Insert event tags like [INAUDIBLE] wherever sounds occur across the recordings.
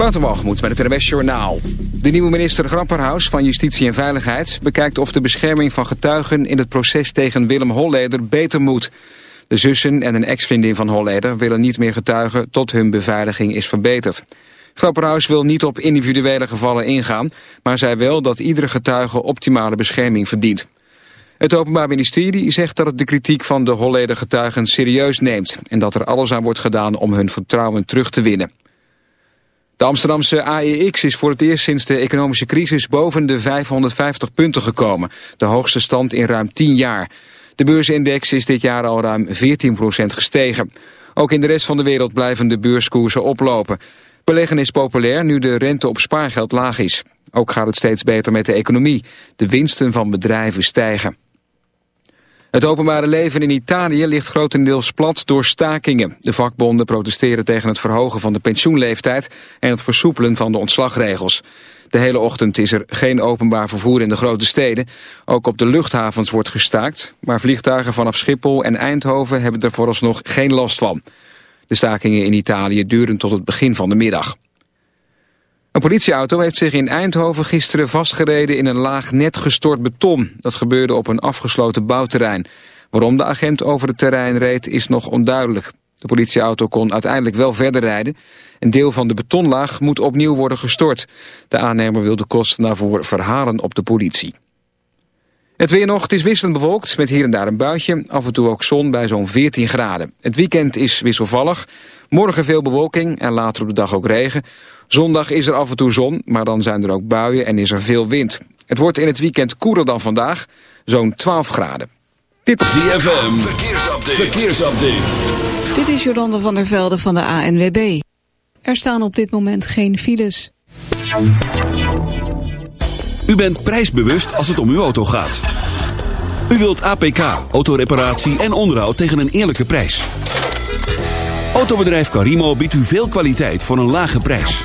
Waterwalgemoed met het RWS Journaal. De nieuwe minister Grapperhaus van Justitie en Veiligheid... bekijkt of de bescherming van getuigen in het proces tegen Willem Holleder beter moet. De zussen en een ex-vriendin van Holleder willen niet meer getuigen... tot hun beveiliging is verbeterd. Grapperhaus wil niet op individuele gevallen ingaan... maar zei wel dat iedere getuige optimale bescherming verdient. Het Openbaar Ministerie zegt dat het de kritiek van de Holleder getuigen serieus neemt... en dat er alles aan wordt gedaan om hun vertrouwen terug te winnen. De Amsterdamse AEX is voor het eerst sinds de economische crisis boven de 550 punten gekomen. De hoogste stand in ruim 10 jaar. De beursindex is dit jaar al ruim 14% gestegen. Ook in de rest van de wereld blijven de beurskoersen oplopen. Beleggen is populair nu de rente op spaargeld laag is. Ook gaat het steeds beter met de economie. De winsten van bedrijven stijgen. Het openbare leven in Italië ligt grotendeels plat door stakingen. De vakbonden protesteren tegen het verhogen van de pensioenleeftijd en het versoepelen van de ontslagregels. De hele ochtend is er geen openbaar vervoer in de grote steden. Ook op de luchthavens wordt gestaakt, maar vliegtuigen vanaf Schiphol en Eindhoven hebben er vooralsnog geen last van. De stakingen in Italië duren tot het begin van de middag. Een politieauto heeft zich in Eindhoven gisteren vastgereden in een laag net gestort beton. Dat gebeurde op een afgesloten bouwterrein. Waarom de agent over het terrein reed is nog onduidelijk. De politieauto kon uiteindelijk wel verder rijden. Een deel van de betonlaag moet opnieuw worden gestort. De aannemer wil de kosten daarvoor verhalen op de politie. Het weer nog, het is wisselend bewolkt met hier en daar een buitje. Af en toe ook zon bij zo'n 14 graden. Het weekend is wisselvallig. Morgen veel bewolking en later op de dag ook regen. Zondag is er af en toe zon, maar dan zijn er ook buien en is er veel wind. Het wordt in het weekend koeler dan vandaag, zo'n 12 graden. Dit is ZFM, verkeersupdate. verkeersupdate. Dit is Jolanda van der Velde van de ANWB. Er staan op dit moment geen files. U bent prijsbewust als het om uw auto gaat. U wilt APK, autoreparatie en onderhoud tegen een eerlijke prijs. Autobedrijf Carimo biedt u veel kwaliteit voor een lage prijs.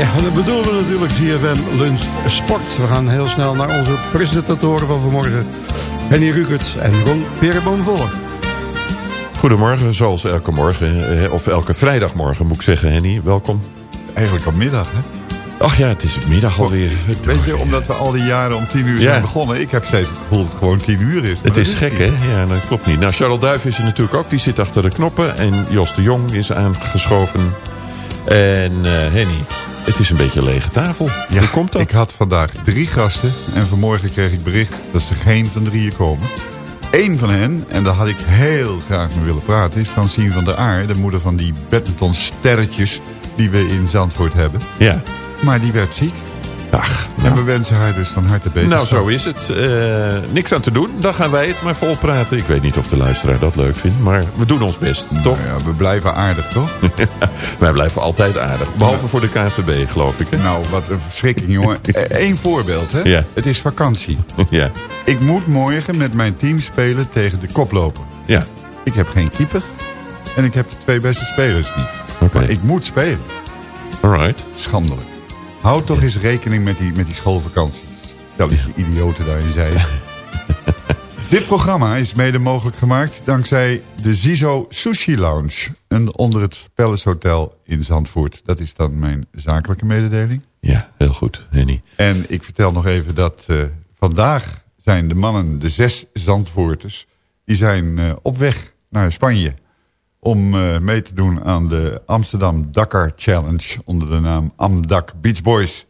Ja, dat bedoelen we natuurlijk CFM Lunch Sport. We gaan heel snel naar onze presentatoren van vanmorgen. Henny Rukert en Ron Perenboom-Volle. Goedemorgen, zoals elke morgen, eh, of elke vrijdagmorgen moet ik zeggen, Henny. Welkom. Eigenlijk al middag, hè? Ach ja, het is middag alweer. Weet je, omdat we al die jaren om tien uur Ja. zijn begonnen... ik heb steeds het gevoel dat het gewoon tien uur is. Het is gek, hè? Ja, dat klopt niet. Nou, Charles Duif is er natuurlijk ook. Die zit achter de knoppen. En Jos de Jong is aangeschoven. En eh, Henny, het is een beetje een lege tafel. Ja, Hoe komt dat? Ik had vandaag drie gasten en vanmorgen kreeg ik bericht dat ze geen van drieën komen. Eén van hen, en daar had ik heel graag mee willen praten, is Francine van der Aar, de moeder van die badmintonsterretjes die we in Zandvoort hebben. Ja. Maar die werd ziek. Ach, En nou, we wensen haar dus van harte beter. nou, zo is het. Eh, niks aan te doen. Dan gaan wij het maar volpraten. Ik weet niet of de luisteraar dat leuk vindt. Maar we doen ons best, toch? Nou ja, we blijven aardig, toch? [LAUGHS] wij blijven altijd aardig. Behalve voor de KNVB, geloof ik. Hè? nou, wat een verschrikking, jongen. [LAUGHS] Eén voorbeeld, hè? Ja. Het is vakantie. [LAUGHS] ja. Ik moet morgen met mijn team spelen tegen de koploper. ja, Ik heb geen keeper. En ik heb de twee beste spelers niet. oké. Maar ik moet spelen. Alright. Schandelijk. Houd toch eens rekening met die, met die schoolvakanties. Stel die idioten daarin zei. [LAUGHS] Dit programma is mede mogelijk gemaakt dankzij de Zizo Sushi Lounge. En onder het Palace Hotel in Zandvoort. Dat is dan mijn zakelijke mededeling. Ja, heel goed, Henny. En ik vertel nog even dat eh, vandaag zijn de mannen, de zes Zandvoorters... die zijn eh, op weg naar Spanje om eh, mee te doen aan de Amsterdam Dakar Challenge... onder de naam Amdak Beach Boys.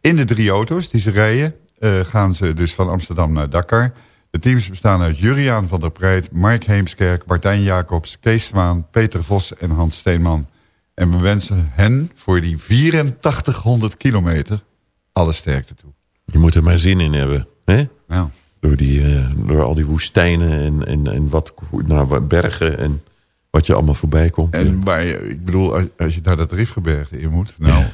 In de drie auto's die ze rijden eh, gaan ze dus van Amsterdam naar Dakar. De teams bestaan uit Juriaan van der Preit, Mark Heemskerk... Martijn Jacobs, Kees Zwaan, Peter Vos en Hans Steenman. En we wensen hen voor die 8400 kilometer alle sterkte toe. Je moet er maar zin in hebben. Hè? Nou, Door, die, eh, door al die woestijnen en, en, en wat, nou, wat bergen en wat je allemaal voorbij komt. en waar je, ik bedoel, als, als je naar dat Rifgebergte in moet... Nou,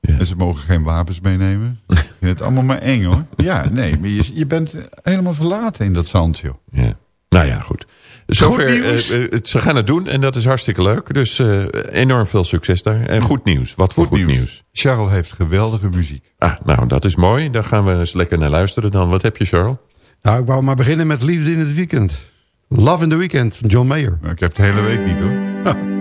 Ja. en ze mogen geen wapens meenemen. [LAUGHS] Ik vind het allemaal maar eng, hoor. Ja, nee, maar je, je bent helemaal verlaten in dat zand, joh. Ja. Nou ja, goed. Zover, nieuws. eh, eh, ze gaan het doen en dat is hartstikke leuk. Dus eh, enorm veel succes daar. En goed nieuws. Wat voor goed, nieuws. Charles heeft geweldige muziek. Ah, nou, dat is mooi. Daar gaan we eens lekker naar luisteren dan. Wat heb je, Charles? Nou, ik wou maar beginnen met Liefde in het Weekend. Love in the Weekend John Mayer. Ik heb de hele week niet, hoor. [LAUGHS]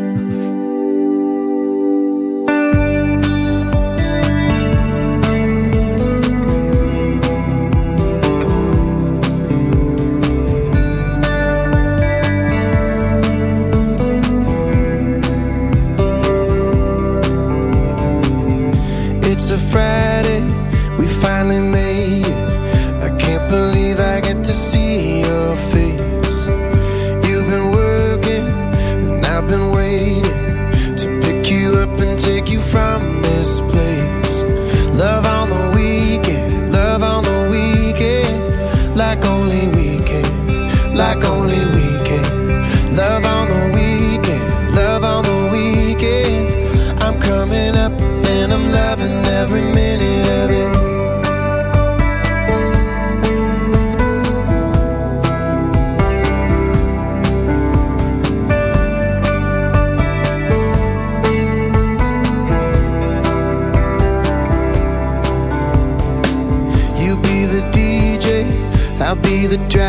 be the driver.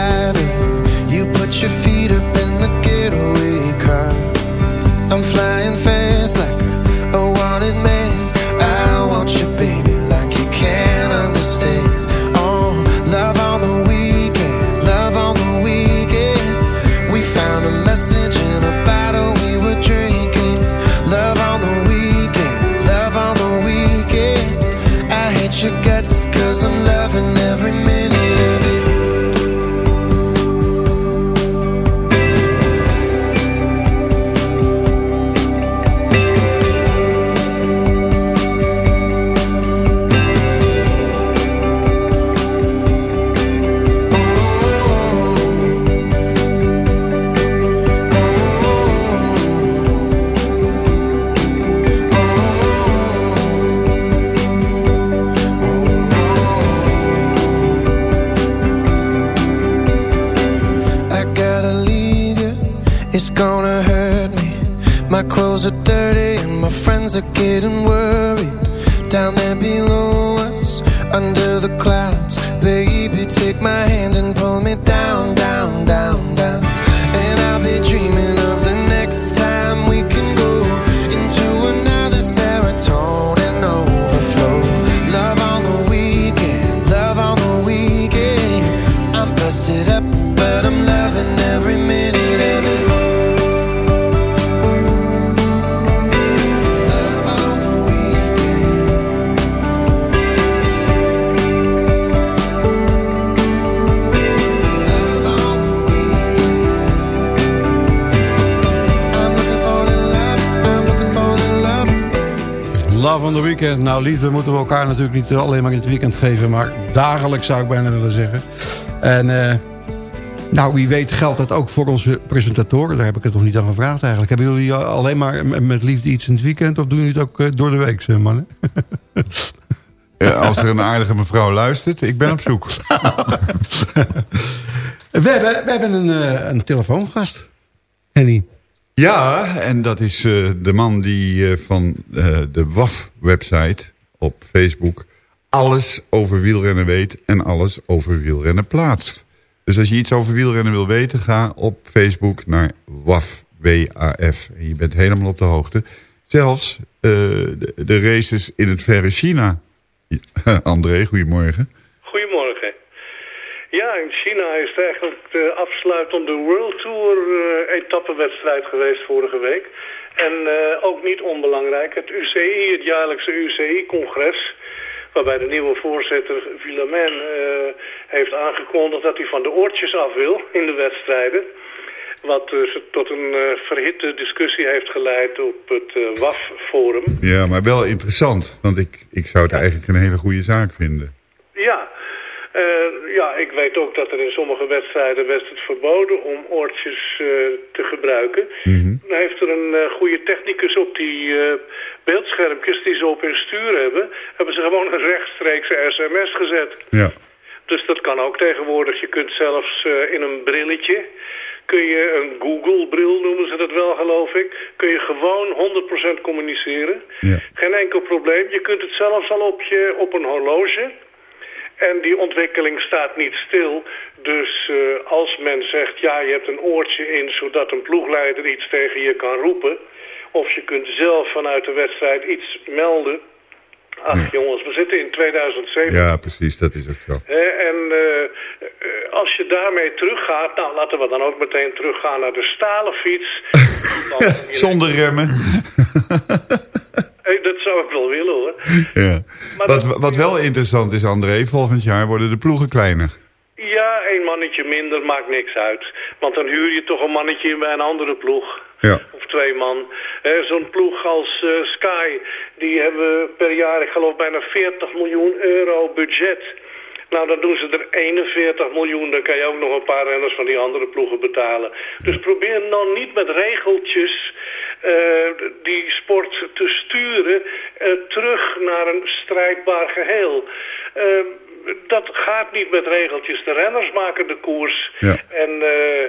On the Weekend. Nou, liefde moeten we elkaar natuurlijk niet alleen maar in het weekend geven... maar dagelijks zou ik bijna willen zeggen. En eh, nou, wie weet geldt dat ook voor onze presentatoren. Daar heb ik het nog niet aan gevraagd eigenlijk. Hebben jullie alleen maar met liefde iets in het weekend... of doen jullie het ook eh, door de week, zeg, mannen? Ja, als er een aardige mevrouw luistert, ik ben op zoek. [LAUGHS] we, hebben, we hebben een, eh, een telefoongast, Henny. Ja, en dat is eh, de man die eh, van eh, de WAF-website op Facebook... alles over wielrennen weet en alles over wielrennen plaatst. Dus als je iets over wielrennen wil weten, ga op Facebook naar WAF. W-A-F. En je bent helemaal op de hoogte. Zelfs de, de races in het verre China. [LAUGHS] André. Goedemorgen. Ja, in China is het eigenlijk de afsluitende World Tour eh etappenwedstrijd geweest vorige week. En eh, ook niet onbelangrijk, het UCI, het jaarlijkse UCI-congres... waarbij de nieuwe voorzitter Villamen eh, heeft aangekondigd dat hij van de oortjes af wil in de wedstrijden. Wat dus tot een verhitte discussie heeft geleid op het WAF-forum. Ja, maar wel interessant. Want ik, ik zou het eigenlijk een hele goede zaak vinden. Ja. Eh, ja, ik weet ook dat er in sommige wedstrijden best het verboden om oortjes eh, te gebruiken. Dan heeft er een eh, goede technicus op die beeldschermpjes die ze op hun stuur hebben, hebben ze gewoon een rechtstreekse sms gezet. Ja. Dus dat kan ook tegenwoordig. Je kunt zelfs in een brilletje, kun je een Google-bril noemen ze dat wel geloof ik, kun je gewoon 100% communiceren. Ja. Geen enkel probleem. Je kunt het zelfs al op, je, op een horloge. En die ontwikkeling staat niet stil. Dus eh, als men zegt, ja, je hebt een oortje in... zodat een ploegleider iets tegen je kan roepen... of je kunt zelf vanuit de wedstrijd iets melden... Ach jongens, we zitten in 2007. Ja, precies, dat is ook zo. En eh, eh, als je daarmee teruggaat... Nou, laten we dan ook meteen teruggaan naar de stalen fiets. [LAUGHS] Zonder remmen. [LAUGHS] Dat zou ik wel willen hoor. Ja. Maar Wat, dat- wat wel interessant is, André, volgend jaar worden de ploegen kleiner. Ja, één mannetje minder maakt niks uit. Want dan huur je toch een mannetje in bij een andere ploeg. Ja. Of twee man. Eh, Zo'n ploeg als eh, Sky, die hebben per jaar, ik geloof, bijna 40 miljoen euro budget. Nou, dan doen ze er 41 miljoen. Dan kan je ook nog een paar renners van die andere ploegen betalen. Dus probeer nou niet met regeltjes die sport te sturen eh, terug naar een strijdbaar geheel. Eh, dat gaat niet met regeltjes. De renners maken de koers. Ja. En eh,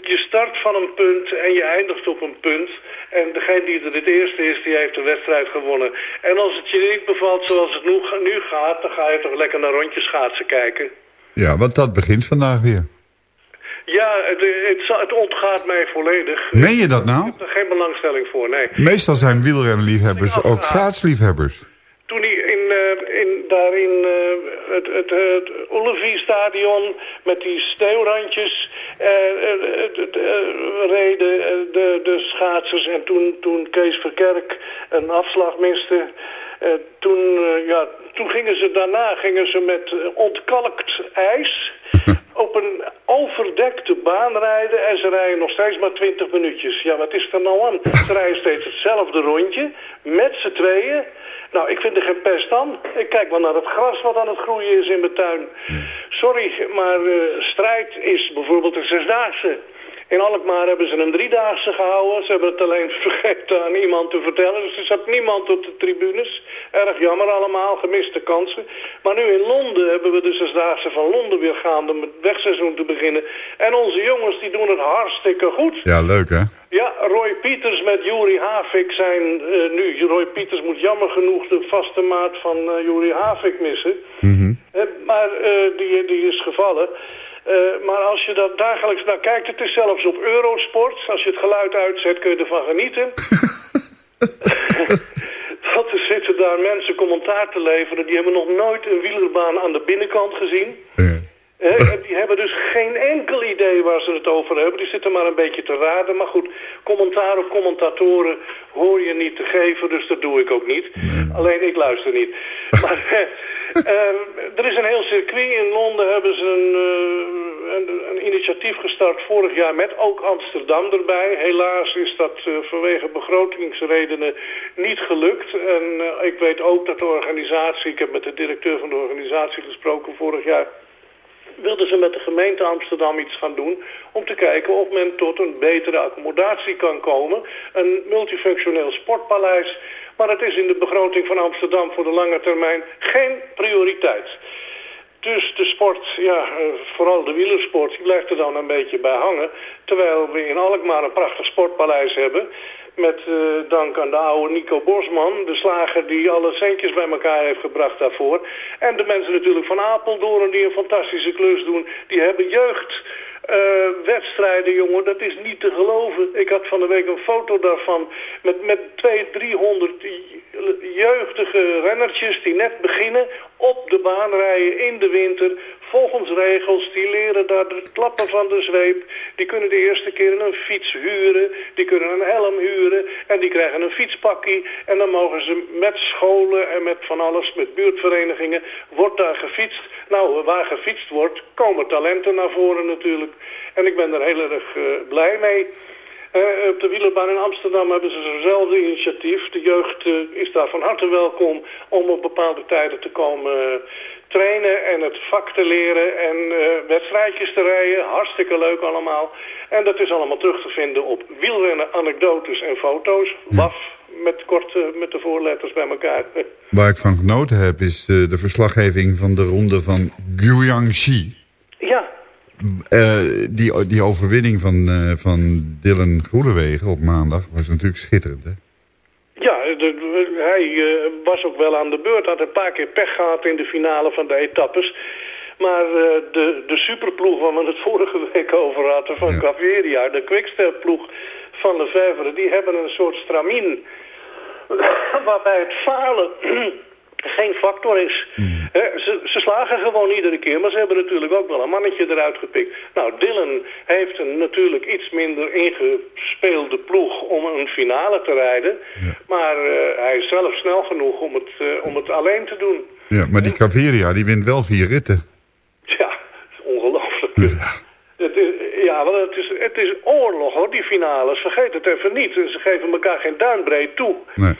je start van een punt en je eindigt op een punt. En degene die er het eerste is, die heeft de wedstrijd gewonnen. En als het je niet bevalt zoals het nu, nu gaat, dan ga je toch lekker naar rondjes schaatsen kijken. Ja, want dat begint vandaag weer. Ja, het, het, het ontgaat mij volledig. Meen je dat nou? Ik heb er geen belangstelling voor, nee. Meestal zijn wielrenliefhebbers ook schaatsliefhebbers. Toen hij in, eh, in, daar in eh, het, het, het Ullevi-stadion met die sneeuwrandjes eh, eh, reden de, de schaatsers. En toen, toen Kees Verkerk een afslag miste, toen, eh, ja, toen gingen ze daarna gingen ze met eh, ontkalkt ijs [LAUGHS] op een overdekte baan rijden en ze rijden nog steeds maar 20 minuutjes. Ja, wat is er nou aan? Ze rijden steeds hetzelfde rondje, met z'n tweeën. Nou, ik vind er geen pest aan. Ik kijk wel naar het gras wat aan het groeien is in mijn tuin. Sorry, maar eh, strijd is bijvoorbeeld een zesdaagse. In Alkmaar hebben ze een driedaagse gehouden. Ze hebben het alleen [LAUGHS] vergeten aan iemand te vertellen. Dus er zat niemand op de tribunes. Erg jammer allemaal, gemiste kansen. Maar nu in Londen hebben we de zesdaagse van Londen weer gaande om het wegseizoen te beginnen. En onze jongens die doen het hartstikke goed. Ja, leuk hè? Ja, Roy Pieters met Juri Havik zijn eh, nu. Roy Pieters moet jammer genoeg de vaste maat van uh, Juri Havik missen. Eh, maar uh, die, die is gevallen. Uh, maar als je daar dagelijks naar kijkt, het is zelfs op Eurosport. Als je het geluid uitzet, kun je ervan genieten. [LAUGHS] Dat er zitten daar mensen commentaar te leveren. Die hebben nog nooit een wielerbaan aan de binnenkant gezien. Eh, die hebben dus geen enkel idee waar ze het over hebben. Die zitten maar een beetje te raden. Maar goed, commentaar op commentatoren hoor je niet te geven. Dus dat doe ik ook niet. Alleen ik luister niet. [LAUGHS] Maar, Eh, er is een heel circuit. In Londen hebben ze een, eh, een, een initiatief gestart vorig jaar met ook Amsterdam erbij. Helaas is dat eh, vanwege begrotingsredenen niet gelukt. En eh, ik weet ook dat de organisatie, ik heb met de directeur van de organisatie gesproken vorig jaar wilden ze met de gemeente Amsterdam iets gaan doen... om te kijken of men tot een betere accommodatie kan komen. Een multifunctioneel sportpaleis. Maar het is in de begroting van Amsterdam voor de lange termijn geen prioriteit. Dus de sport, ja, eh, vooral de wielersport, die blijft er dan een beetje bij hangen. Terwijl we in Alkmaar een prachtig sportpaleis hebben... met eh, dank aan de oude Nico Bosman, de slager die alle centjes bij elkaar heeft gebracht daarvoor. En de mensen natuurlijk van Apeldoorn die een fantastische klus doen. Die hebben jeugd... eh, wedstrijden, jongen, dat is niet te geloven. Ik had van de week een foto daarvan met, met 200, 300 jeugdige rennertjes die net beginnen op de baan rijden in de winter. Volgens regels, die leren daar de klappen van de zweep. Die kunnen de eerste keer een fiets huren. Die kunnen een helm huren. En die krijgen een fietspakkie. En dan mogen ze met scholen en met van alles, met buurtverenigingen, wordt daar gefietst. Nou, waar gefietst wordt, komen talenten naar voren natuurlijk. En ik ben er heel erg eh, blij mee. Eh, op de wielerbaan in Amsterdam hebben ze zo'nzelfde initiatief. De jeugd eh, is daar van harte welkom om op bepaalde tijden te komen eh, trainen en het vak te leren en wedstrijdjes te rijden. Hartstikke leuk allemaal. En dat is allemaal terug te vinden op wielrennen, anekdotes en foto's. WAF met kort eh, met de voorletters bij elkaar. [LAUGHS] Waar ik van genoten heb is de verslaggeving van de ronde van Guangxi. ja, Eh, die, die overwinning van, eh, van Dylan Groenewegen op maandag was natuurlijk schitterend. Hè? Ja, de- hij eh, was ook wel aan de beurt. Had een paar keer pech gehad in de finale van de etappes. Maar de, de superploeg waar we het [LAUGHS] vorige week over hadden van Caveria, de Quickstep-ploeg van Lefevre, die hebben een soort stramien [COUGHS] waarbij het falen geen factor is. Hè, ze, ze slagen gewoon iedere keer, maar ze hebben natuurlijk ook wel een mannetje eruit gepikt. Nou, Dylan heeft een natuurlijk iets minder ingespeelde ploeg om een finale te rijden. Maar eh, hij is zelf snel genoeg om het, eh, om het alleen te doen. Ja, maar die Caveria die wint wel vier ritten. Ja, ongelooflijk. Het is, ja, want het is, het is oorlog hoor, die finales. Vergeet het even niet. Ze geven elkaar geen duimbreed toe. Nee.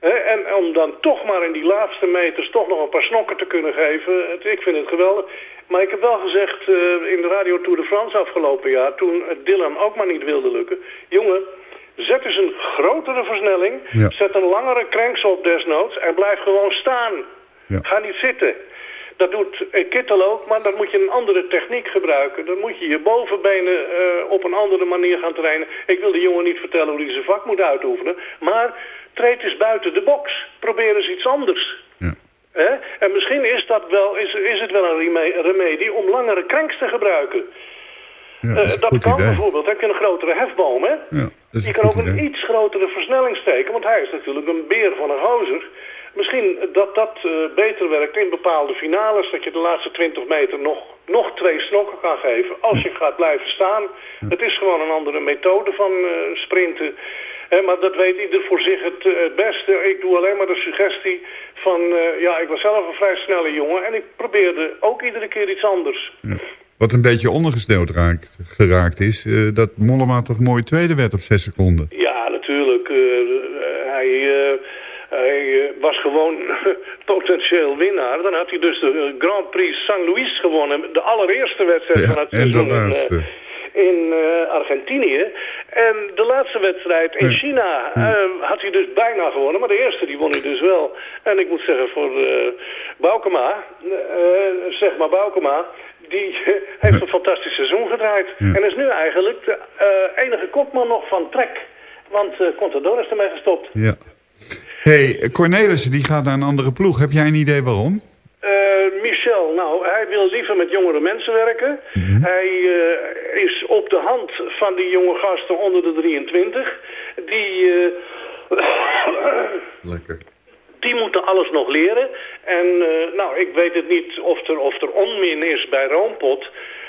En om dan toch maar in die laatste meters toch nog een paar snokken te kunnen geven, ik vind het geweldig. Maar ik heb wel gezegd eh, in de Radio Tour de France afgelopen jaar, toen Dylan ook maar niet wilde lukken. Jongen, zet eens een grotere versnelling, Ja. zet een langere cranks op desnoods en blijf gewoon staan. Ja. Ga niet zitten. Dat doet eh, Kittel ook, maar dan moet je een andere techniek gebruiken. Dan moet je je bovenbenen eh, op een andere manier gaan trainen. Ik wil de jongen niet vertellen hoe hij zijn vak moet uitoefenen. Maar treed eens buiten de box. Probeer eens iets anders. Ja. Hè? En misschien is, dat wel, is, is het wel een reme- remedie om langere cranks te gebruiken. Ja, Eh, dat kan idee. bijvoorbeeld. Heb je een grotere hefboom, hè? Ja, Je kan ook een iets grotere versnelling steken, want hij is natuurlijk een beer van een gozer. Misschien dat dat eh, beter werkt in bepaalde finales, dat je de laatste 20 meter nog, nog twee snokken kan geven als je gaat blijven staan. Het is gewoon een andere methode van eh, sprinten. Hè, maar dat weet ieder voor zich het, eh, het beste. Ik doe alleen maar de suggestie van, ja, ik was zelf een vrij snelle jongen en ik probeerde ook iedere keer iets anders. Ja. Wat een beetje ondergesneeuwd raakt, geraakt is, dat Mollema toch mooi tweede werd op zes seconden. Ja, natuurlijk. hij hij eh, was gewoon [LAUGHS] potentieel winnaar. Dan had hij dus de eh, Grand Prix St. Louis gewonnen. De allereerste wedstrijd Ja, van het seizoen in, eh, Argentinië. En de laatste wedstrijd in. China eh, had hij dus bijna gewonnen. Maar de eerste die won hij dus wel. En ik moet zeggen voor eh Baukema, zeg maar Baukema... Die heeft een fantastisch seizoen gedraaid. En is nu eigenlijk de enige kopman nog van Trek. Want Contador is ermee gestopt. Ja. Hey, Cornelissen die gaat naar een andere ploeg. Heb jij een idee waarom? Eh, Michel, nou, hij wil liever met jongere mensen werken. Hij eh, is op de hand van die jonge gasten onder de 23. Die, eh, Lekker. die moeten alles nog leren. En nou, ik weet het niet of er, of er onmin is bij Roompot.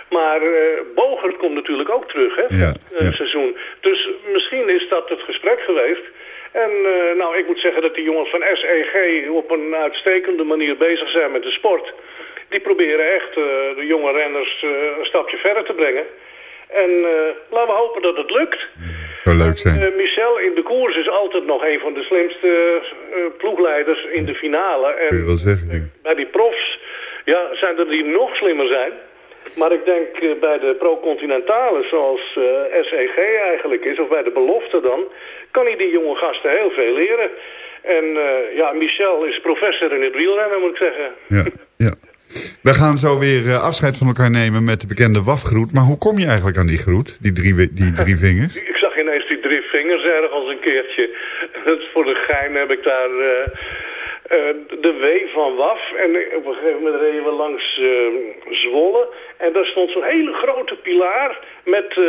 Maar eh Bogert komt natuurlijk ook terug, hè, Ja, ja. seizoen. Dus misschien is dat het gesprek geweest. En eh, nou, ik moet zeggen dat die jongens van SEG op een uitstekende manier bezig zijn met de sport. Die proberen echt eh, de jonge renners eh, een stapje verder te brengen. En laten we hopen dat het lukt. Zou leuk zijn. Michel in de koers is altijd nog een van de slimste ploegleiders in de finale. Kun je En wel zeggen. bij die profs ja, zijn er die nog slimmer zijn. Maar ik denk eh, bij de pro-continentale, zoals eh, SEG eigenlijk is, of bij de belofte dan, kan hij die jonge gasten heel veel leren. En eh, ja, Michel is professor in het wielrennen, moet ik zeggen. Ja, ja. We gaan zo weer afscheid van elkaar nemen met de bekende wafgroet. Maar hoe kom je eigenlijk aan die groet? Die drie, die drie [LAUGHS] vingers? Ik zag ineens die drie vingers ergens een keertje. Dat is voor de gein heb ik daar de W van WAF. En op een gegeven moment reden we langs Zwolle. En daar stond zo'n hele grote pilaar met eh,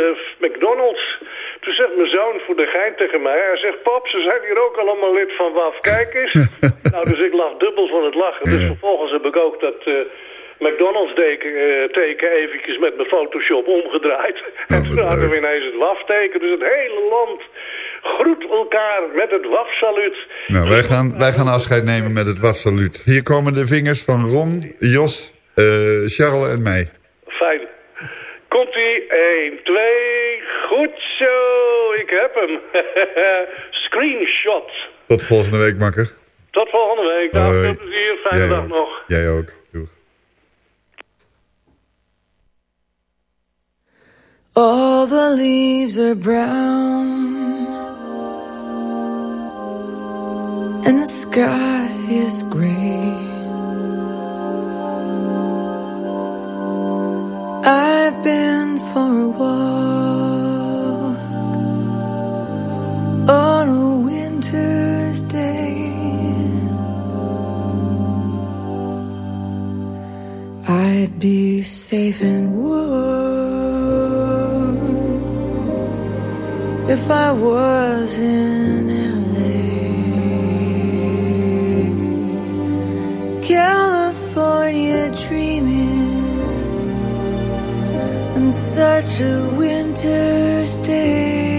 McDonald's. Toen zegt mijn zoon voor de gein tegen mij. Hij zegt, pap, ze zijn hier ook allemaal lid van WAF. Kijk eens. [LAUGHS] nou, dus ik lag dubbel van het lachen. Dus vervolgens heb ik ook dat... eh, McDonald's teken, eh, teken eventjes met mijn Photoshop omgedraaid. en toen hadden we ineens het WAF-teken. Dus het hele land groet elkaar met het WAF-saluut. Nou, wij gaan, wij gaan afscheid nemen met het wafsaluut. Hier komen de vingers van Ron, Jos, eh, Charles en mij. Fijn. Komt-ie? 1, 2, goed zo. Ik heb hem. [LAUGHS] Screenshot. Tot volgende week, makker. Tot volgende week. Nou, Hoi. veel plezier. Fijne Jij dag ook. nog. Jij ook. Doeg. All the leaves are brown and the sky is gray. I've been for a walk on a winter's day. I'd be safe and warm if I was in LA. California dreaming such a winter's day.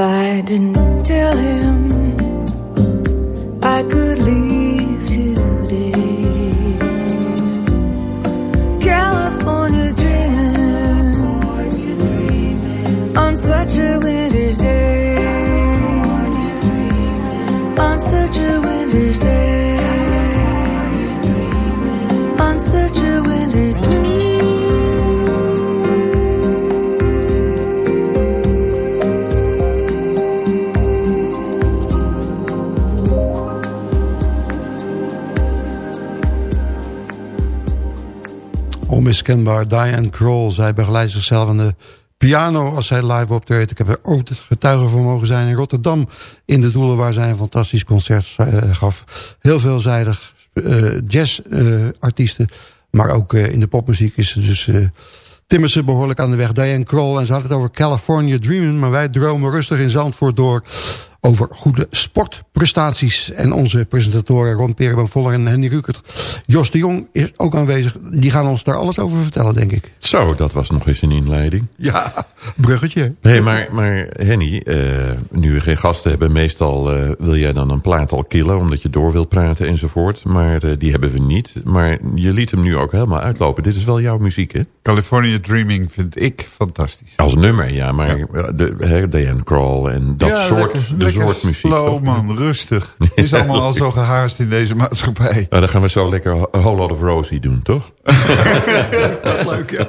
I didn't Onmiskenbaar Diane Kroll. Zij begeleidt zichzelf aan de piano als zij live optreedt. Ik heb er ook getuige van mogen zijn in Rotterdam. In de Doelen waar zij een fantastisch concert eh, gaf. Heel veelzijdig. Uh, jazzartiesten. maar ook eh, in de popmuziek is ze dus... timmert ze behoorlijk aan de weg. Diane Kroll en ze had het over California Dreaming. Maar wij dromen rustig in Zandvoort door over goede sportprestaties. En onze presentatoren Ron Perenban Voller en Henny Rukert. Jos de Jong is ook aanwezig. Die gaan ons daar alles over vertellen, denk ik. Zo, dat was nog eens een inleiding. Ja, bruggetje. Nee, maar, maar Henny, uh, nu we geen gasten hebben... meestal uh, wil jij dan een plaat al killen... omdat je door wilt praten enzovoort. Maar uh, die hebben we niet. Maar je liet hem nu ook helemaal uitlopen. Dit is wel jouw muziek, hè? California Dreaming vind ik fantastisch. Als nummer, ja. Maar ja. de, de Diane Crawl en dat ja, soort... Lekker, de lekker soort muziek. Slow man, rustig. [LAUGHS] Het is allemaal al zo gehaast in deze maatschappij. Nou, dan gaan we zo lekker A Whole Lot of Rosie doen, toch? [LAUGHS] Leuk, ja.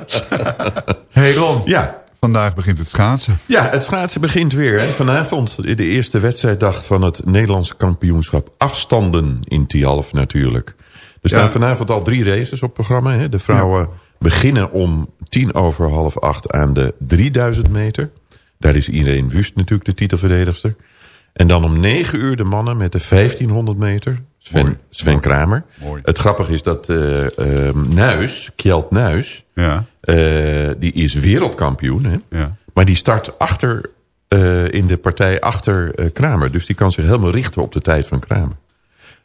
Hey Ron. Ja. Vandaag begint het schaatsen. Ja, het schaatsen begint weer. Hè. Vanavond de eerste wedstrijddag van het Nederlandse kampioenschap. Afstanden in Tialf natuurlijk. Er staan Ja. vanavond al drie races op programma. Hè. De vrouwen beginnen om tien over half acht aan de 3000 meter. Daar is Irene Wust natuurlijk de titelverdedigster. En dan om 9 uur de mannen met de 1500 meter. Sven, Mooi. Sven Kramer. Mooi. Het grappige is dat eh eh, Nuis, Kjeld Nuis... Ja, eh, die is wereldkampioen. Hè? ja. Maar die start achter, in de partij achter Kramer. Dus die kan zich helemaal richten op de tijd van Kramer.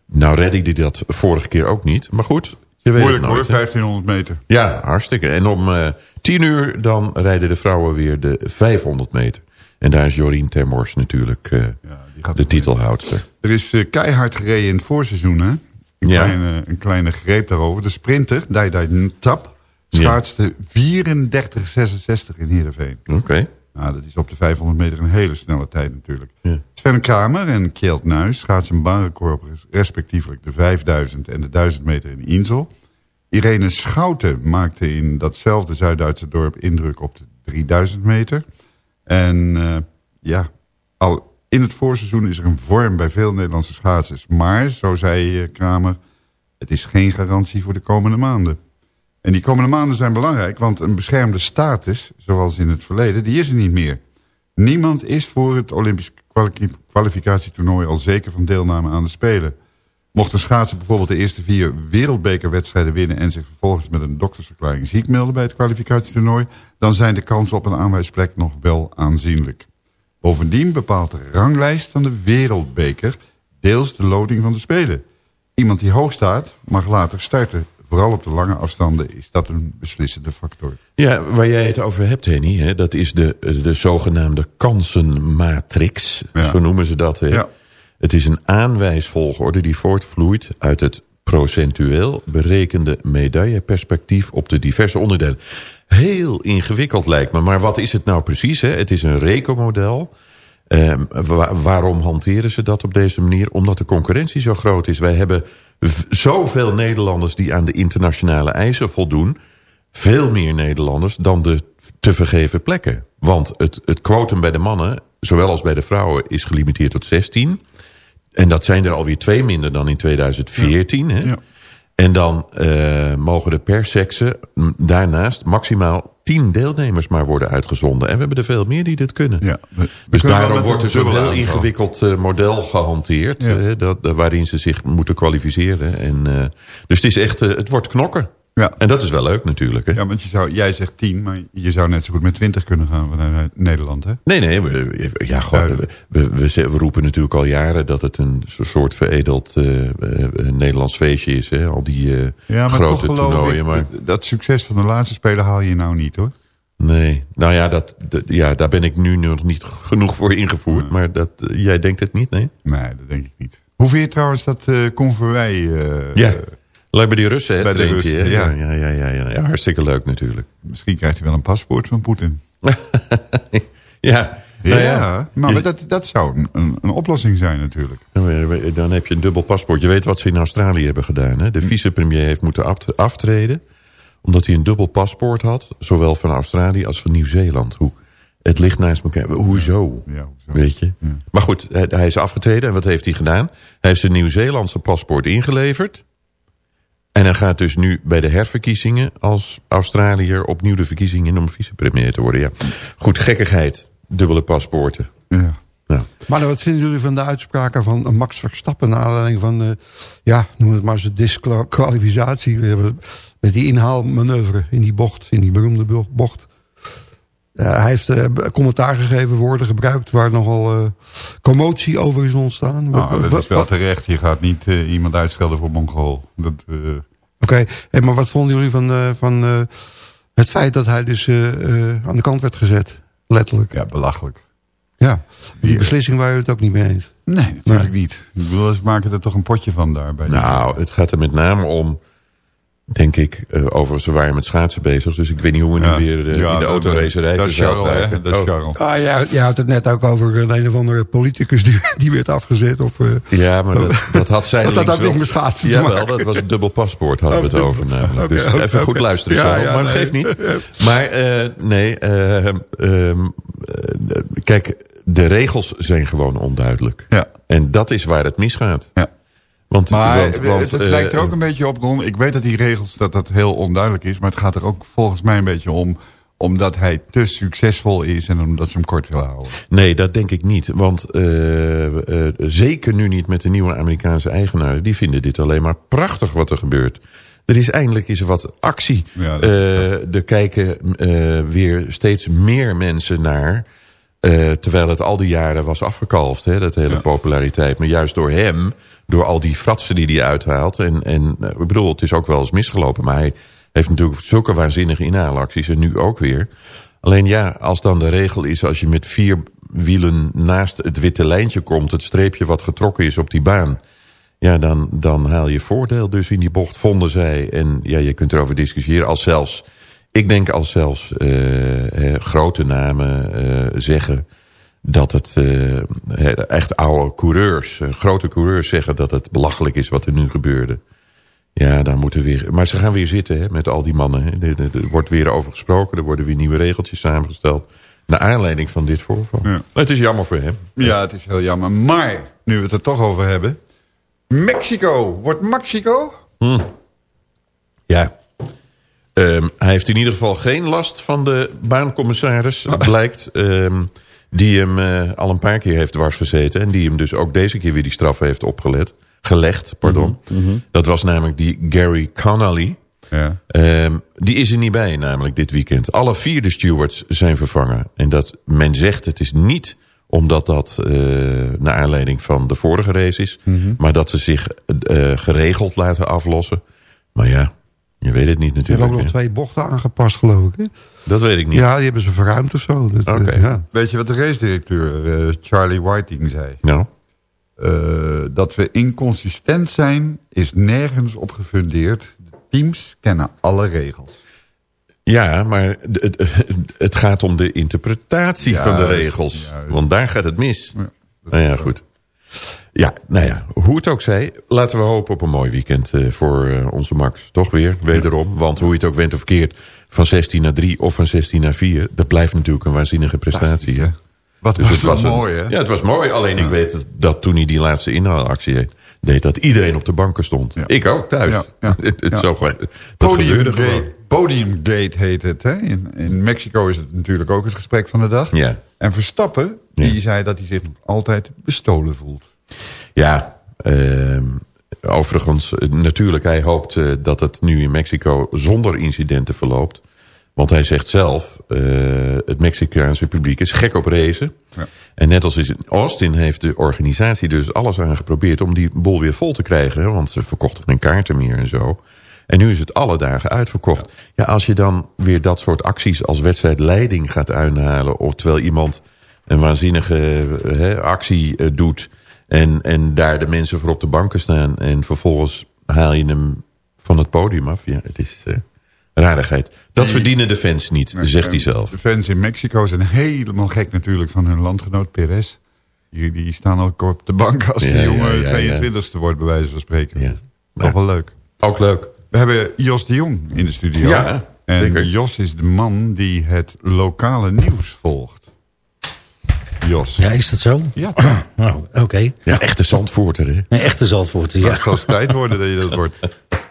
Nou redde hij dat vorige keer ook niet. Maar goed, je weet Moeilijk het hoor, nooit. hè. 1500 meter. Ja, hartstikke. En om 10 uur dan rijden de vrouwen weer de 500 meter. En daar is Jorien Termors natuurlijk Ja, die de titelhoudster. Er is eh, keihard gereden in het voorseizoen, hè? Een, Ja. kleine, een kleine greep daarover. De sprinter, Dai Dai Tap, schaatste 34,66 in Heerenveen. Oké. Nou, dat is op de 500 meter een hele snelle tijd natuurlijk. Ja. Sven Kramer en Kjeld Nuis schaatsen een baanrecord respectievelijk de 5000 en de 1000 meter in Insel. Irene Schouten maakte in datzelfde Zuid-Duitse dorp indruk op de 3000 meter. En eh, ja, al in het voorseizoen is er een vorm bij veel Nederlandse schaatsers. Maar, zo zei eh, Kramer, het is geen garantie voor de komende maanden. En die komende maanden zijn belangrijk, want een beschermde status, zoals in het verleden, die is er niet meer. Niemand is voor het Olympisch kwali- kwalificatietoernooi al zeker van deelname aan de Spelen. Mocht een schaatser bijvoorbeeld de eerste vier wereldbekerwedstrijden winnen... en zich vervolgens met een doktersverklaring ziek melden bij het kwalificatietoernooi... dan zijn de kansen op een aanwijsplek nog wel aanzienlijk. Bovendien bepaalt de ranglijst van de wereldbeker deels de loting van de Spelen. Iemand die hoog staat mag later starten. Vooral op de lange afstanden is dat een beslissende factor. Ja, waar jij het over hebt, Henny, hè, dat is de, de zogenaamde kansenmatrix. Ja. Zo noemen ze dat. Hè. Ja. Het is een aanwijsvolgorde die voortvloeit uit het procentueel berekende medailleperspectief op de diverse onderdelen. Heel ingewikkeld lijkt me, maar wat is het nou precies? Hè? Het is een recomodel. Eh, wa- waarom hanteren ze dat op deze manier? Omdat de concurrentie zo groot is. Wij hebben zoveel Nederlanders die aan de internationale eisen voldoen. Veel meer Nederlanders dan de te vergeven plekken. Want het, het quotum bij de mannen, zowel als bij de vrouwen, is gelimiteerd tot 16. En dat zijn er alweer twee minder dan in 2014. Hè? Ja. En dan eh, mogen er per sekse daarnaast maximaal 10 deelnemers maar worden uitgezonden. En we hebben er veel meer die dit kunnen. Ja, we- dus daarom wordt een er zo'n heel ingewikkeld eh, model gehanteerd. Ja. eh, dat, waarin ze zich moeten kwalificeren. En, dus het, is echt, het wordt knokken. Ja. En dat is wel leuk natuurlijk. Hè? Ja, want je zou, jij zegt 10, maar je zou net zo goed met 20 kunnen gaan vanuit Nederland, hè? Nee, nee, we, ja, gewoon, we, we, roepen natuurlijk al jaren dat het een so- soort veredeld eh, eh, Nederlands feestje is. Hè? Al die eh, Ja, maar grote toch toernooien. ik, Maar dat, dat succes van de laatste spelen haal je nou niet, hoor. nee, nou ja, dat, dat- ja, daar ben ik nu nog niet genoeg voor ingevoerd. Maar dat, jij denkt het niet, nee? Nee, dat denk ik niet. Hoe vind je trouwens dat eh convoy... eh, Ja, lijkt bij die Russen, hè, bij de Russen, ja. Ja, ja, ja, ja, ja, hartstikke leuk natuurlijk. misschien krijgt hij wel een paspoort van Poetin. [LAUGHS] Ja, nou ja. maar Je- dat, dat zou een, een, oplossing zijn natuurlijk. Dan heb je een dubbel paspoort. Je weet wat ze in Australië hebben gedaan. Hè? De Hm. vicepremier heeft moeten aft- aftreden. Omdat hij een dubbel paspoort had. Zowel van Australië als van Nieuw-Zeeland. Hoe, het ligt naast elkaar. Hoezo? Ja, hoezo? Weet je? Maar goed, hij, hij is afgetreden. En wat heeft hij gedaan? Hij heeft zijn Nieuw-Zeelandse paspoort ingeleverd. En hij gaat dus nu bij de herverkiezingen als Australiër opnieuw de verkiezingen om vicepremier te worden. Ja. Goed, gekkigheid. Dubbele paspoorten. Ja. Ja. Maar wat vinden jullie van de uitspraken van Max Verstappen... naar aanleiding van, de, ja, noem het maar zijn disqualificatie... met die inhaalmanoeuvre in die bocht, in die beroemde bo- bocht. Ja, hij heeft eh, commentaar gegeven, woorden gebruikt... waar nogal eh, commotie over is ontstaan. Wat- Nou, dat is wel wat- terecht. Je gaat niet eh, iemand uitschelden voor Mongool. Dat, eh, Oké, hey, maar wat vonden jullie van, eh, van eh, het feit dat hij dus eh, eh, aan de kant werd gezet? Letterlijk. ja, belachelijk. Ja, die beslissing waren we het ook niet mee eens. Nee, natuurlijk niet. Ik bedoel, ze maken er toch een potje van daar. Bij die- Nou, het gaat er met name om, denk ik, eh overigens we waren met schaatsen bezig. Dus ik weet niet hoe we nu Ja. weer eh, Ja, in de dat- autoracerij Dat is verzeild Charles, hè? raken. Dat is Oh. Charles. Ah, ja, je had het net ook over een, een of andere politicus die, [LAUGHS] die werd afgezet. Of, eh, Ja, maar dat, [LAUGHS] dat had zij Dat had ook niks met schaatsen te Jawel, maken. dat was een dubbel paspoort hadden we het Oh, over namelijk. Dus even goed luisteren, Ja, ja, maar dat nee. geeft niet. Maar eh, nee, eh, ehm, eh, kijk, de regels zijn gewoon onduidelijk. Ja. En dat is waar het misgaat. Ja. Want, Maar want, want, het, het eh, lijkt er ook een beetje op, Ron. Ik weet dat die regels dat dat heel onduidelijk is. Maar het gaat er ook volgens mij een beetje om... omdat hij te succesvol is en omdat ze hem kort willen houden. Nee, dat denk ik niet. Want eh, eh, zeker nu niet met de nieuwe Amerikaanse eigenaren. Die vinden dit alleen maar prachtig wat er gebeurt. Er is eindelijk is er wat actie. Ja, Eh, er kijken eh, weer steeds meer mensen naar. eh, terwijl het al die jaren was afgekalfd, hè, dat hele Ja. populariteit. Maar juist door hem, door al die fratsen die hij uithaalt. En, en eh, ik bedoel, het is ook wel eens misgelopen. Maar hij heeft natuurlijk zulke waanzinnige inhaalacties. En nu ook weer. Alleen ja, als dan de regel is... als je met vier wielen naast het witte lijntje komt... het streepje wat getrokken is op die baan... ja, dan, dan haal je voordeel dus in die bocht, vonden zij. En ja, je kunt erover discussiëren als zelfs... ik denk als zelfs eh, eh, grote namen zeggen... dat het eh, echt oude coureurs, eh, grote coureurs zeggen... dat het belachelijk is wat er nu gebeurde. Ja, daar moeten weer. Maar ze gaan weer zitten hè, met al die mannen. Hè. Er, wordt weer over gesproken. Er worden weer nieuwe regeltjes samengesteld. Naar aanleiding van dit voorval. Ja. Het is jammer voor hem. Ja, het is heel jammer. Maar, nu we het er toch over hebben... Mexico. Wordt Mexico? Ja. Ehm, hij heeft in ieder geval geen last van de baancommissaris, blijkt. ehm, die hem eh, al een paar keer heeft dwars gezeten. En die hem dus ook deze keer weer die straf heeft opgelet. Gelegd, pardon. Dat was namelijk die Gary Connolly. Ja. Ehm, die is er niet bij namelijk dit weekend. Alle vier de stewards zijn vervangen. En dat men zegt het is niet omdat dat eh naar aanleiding van de vorige race is. Maar dat ze zich eh, geregeld laten aflossen. Maar ja, je weet het niet Ze hebben natuurlijk. ook nog twee bochten aangepast, geloof ik. Hè? Dat weet ik niet. Ja, die hebben ze verruimd of zo. Dat, eh, Oké. ja. Weet je wat de race-directeur eh, Charlie Whiting zei? Nou, Eh, dat we inconsistent zijn, is nergens op gefundeerd. De teams kennen alle regels. ja, maar het, [LAUGHS] het gaat om de interpretatie van de regels. juist. Want daar gaat het mis. Ja, nou ja, goed. Ja, nou ja, hoe het ook zij, laten we hopen op een mooi weekend eh, voor eh, onze Max. Toch weer, wederom. Want hoe je het ook went of keert, van 16 naar 3 of van 16 naar 4... dat blijft natuurlijk een waanzinnige prestatie. Hè? Wat Dus was het een- mooi, hè? Ja, het was mooi. Alleen ik weet dat, toen hij die laatste inhaalactie deed... dat iedereen op de banken stond. Ja. Ik ook thuis. Ja, ja, [LAUGHS] het. Zo, gewoon- dat gebeurde gewoon. Podiumgate, Podiumgate heet het. Hè? In, in Mexico is het natuurlijk ook het gesprek van de dag. Ja. En Verstappen, die zei dat hij zich altijd bestolen voelt. Ja, ehm, overigens, eh, natuurlijk, hij hoopt eh, dat het nu in Mexico zonder incidenten verloopt. Want hij zegt zelf, eh, het Mexicaanse publiek is gek op racen. Ja. En net als in Austin heeft de organisatie dus alles aan geprobeerd om die bol weer vol te krijgen. hè, Want ze verkochten geen kaarten meer en zo. En nu is het alle dagen uitverkocht. Ja, als je dan weer dat soort acties als wedstrijdleiding gaat uithalen... of terwijl iemand een waanzinnige hè, actie doet... En, en daar de mensen voor op de banken staan... en vervolgens haal je hem van het podium af. Ja, het is eh rarigheid. Dat verdienen de fans niet, zegt hij zelf. De fans in Mexico zijn helemaal gek natuurlijk van hun landgenoot Perez. Die, die staan ook op de bank als Ja, die ja, jongen ja, ja. 22e wordt, bij wijze van spreken. Ja. Maar- wel leuk. Ook leuk. We hebben Jos de Jong in de studio. Ja, en zeker. Jos is de man die het lokale nieuws volgt. Jos. Ja, is dat zo? Ja, [CLEARS THROAT] Nou, oké. Ja, echte Zandvoorter, hè? Een echte Zandvoort, ja. Het zal tijd worden dat je dat wordt.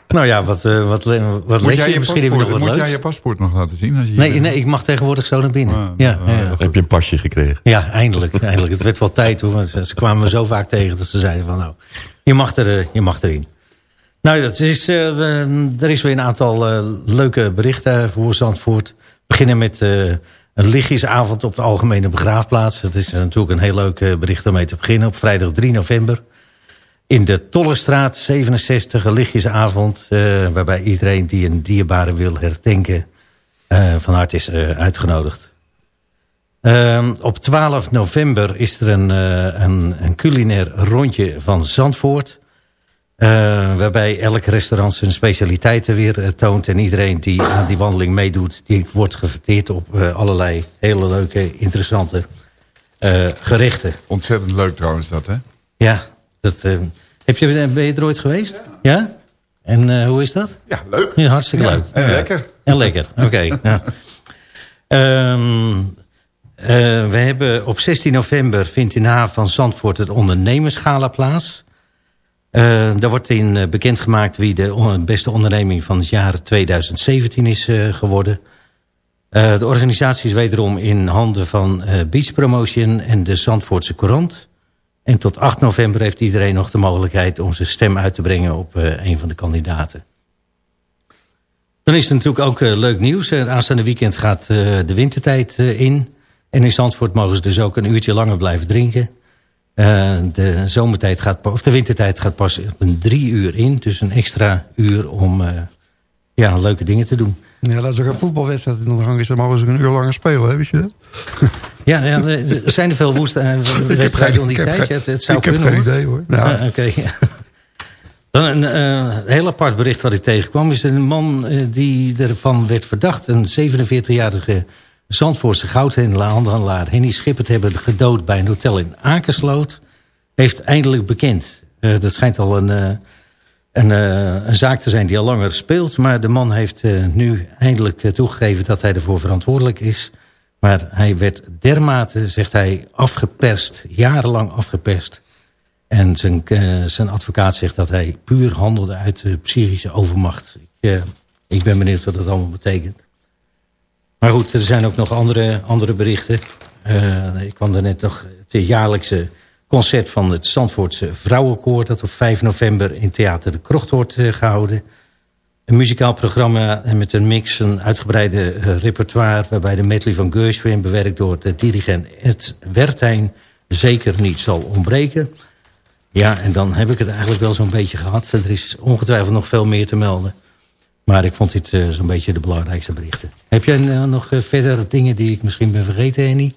Nou ja, wat, uh, wat, wat moet lees jij je? je Misschien nog wat Moet leuks. jij je paspoort nog laten zien? Als je Nee, hier nee, ik mag tegenwoordig zo naar binnen. Ah, ja, ah, ja, ja. Heb je een pasje gekregen? Ja, eindelijk, eindelijk. Het werd wel tijd hoor. Want ze, ze kwamen me zo vaak tegen dat ze zeiden van nou, je mag, er, eh, je mag erin. Nou, dat is, eh, er is weer een aantal leuke berichten voor Zandvoort. We beginnen met eh, een lichtjesavond op de Algemene Begraafplaats. Dat is natuurlijk een heel leuk eh, bericht om mee te beginnen. Op vrijdag 3 november. In de Tollestraat 67, een lichtjesavond. eh, waarbij iedereen die een dierbare wil herdenken... eh, van harte is uitgenodigd. Ehm, op 12 november is er een, een, een culinair rondje van Zandvoort. Eh, waarbij elk restaurant zijn specialiteiten weer eh, toont. En iedereen die aan die wandeling meedoet... die wordt gefeteerd op eh, allerlei hele leuke, interessante gerechten. Ontzettend leuk trouwens dat, hè? Ja, dat, heb je, ben je er ooit geweest? Ja? En hoe is dat? Ja, leuk. Ja, hartstikke Ja, leuk. en lekker. En lekker, [LAUGHS] oké. ja. Ehm, eh, we hebben op 16 november vindt in haven van Zandvoort het ondernemerschala plaats. Eh, daar wordt in eh, bekendgemaakt wie de beste onderneming van het jaar 2017 is eh, geworden. De organisatie is wederom in handen van Beach Promotion en de Zandvoortse Courant. En tot 8 november heeft iedereen nog de mogelijkheid om zijn stem uit te brengen op een van de kandidaten. Dan is er natuurlijk ook leuk nieuws. Aanstaande weekend gaat de wintertijd in. En in Zandvoort mogen ze dus ook een uurtje langer blijven drinken. Eh, de zomertijd gaat, of de wintertijd gaat pas op een drie uur in. Dus een extra uur om eh, ja, leuke dingen te doen. Ja, dat is ook een voetbalwedstrijd in de gang is. Dan mogen ze een uur langer spelen, hè, weet je dat? [LAUGHS] Ja, ja er zijn er veel woest, eh, [LAUGHS] wedstrijden om die heb tijd? Het, het zou ik heb kunnen geen hoor. idee, hoor. [LAUGHS] Oké, ja. Dan een heel apart bericht wat ik tegenkwam... is een man die ervan werd verdacht... een 47-jarige Zandvoortse goudhandelaar... Henny te hebben gedood bij een hotel in Akersloot... heeft eindelijk bekend. Eh, dat schijnt al een, eh, een, eh, een zaak te zijn die al langer speelt... maar de man heeft nu eindelijk toegegeven dat hij ervoor verantwoordelijk is... Maar hij werd dermate, zegt hij, afgeperst. Jarenlang afgeperst. En zijn, zijn advocaat zegt dat hij puur handelde uit psychische overmacht. Ik, ik ben benieuwd wat dat allemaal betekent. Maar goed, er zijn ook nog andere, andere berichten. Eh, ik kwam er net nog het jaarlijkse concert van het Zandvoortse Vrouwenkoor... dat op 5 november in Theater de Krocht wordt eh, gehouden. Een muzikaal programma met een mix, een uitgebreide eh, repertoire... waarbij de medley van Gershwin, bewerkt door de dirigent Ed Wertheim... zeker niet zal ontbreken. Ja, en dan heb ik het eigenlijk wel zo'n beetje gehad. Er is ongetwijfeld nog veel meer te melden. Maar ik vond dit eh, zo'n beetje de belangrijkste berichten. Heb jij eh, nog eh, verder dingen die ik misschien ben vergeten, Henny?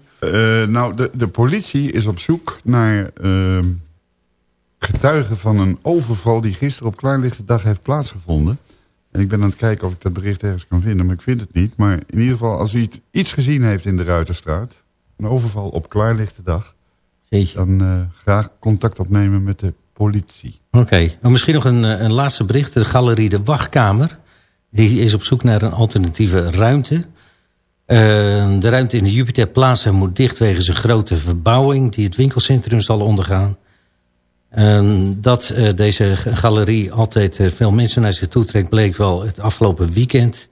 Nou, de, de politie is op zoek naar ehm, getuigen van een overval... die gisteren op klaarlichte dag heeft plaatsgevonden. En ik ben aan het kijken of ik dat bericht ergens kan vinden, maar ik vind het niet. Maar in ieder geval, als u iets- gezien heeft in de Ruiterstraat... een overval op klaarlichte dag... dan graag contact opnemen met de politie. Oké, en misschien nog een, een laatste bericht. De galerie De Wachtkamer die is op zoek naar een alternatieve ruimte. Eh, de ruimte in de Jupiter Plaza moet dicht wegens een grote verbouwing... die het winkelcentrum zal ondergaan. Ehm, dat eh, deze galerie altijd eh, veel mensen naar zich toe trekt... bleek wel het afgelopen weekend.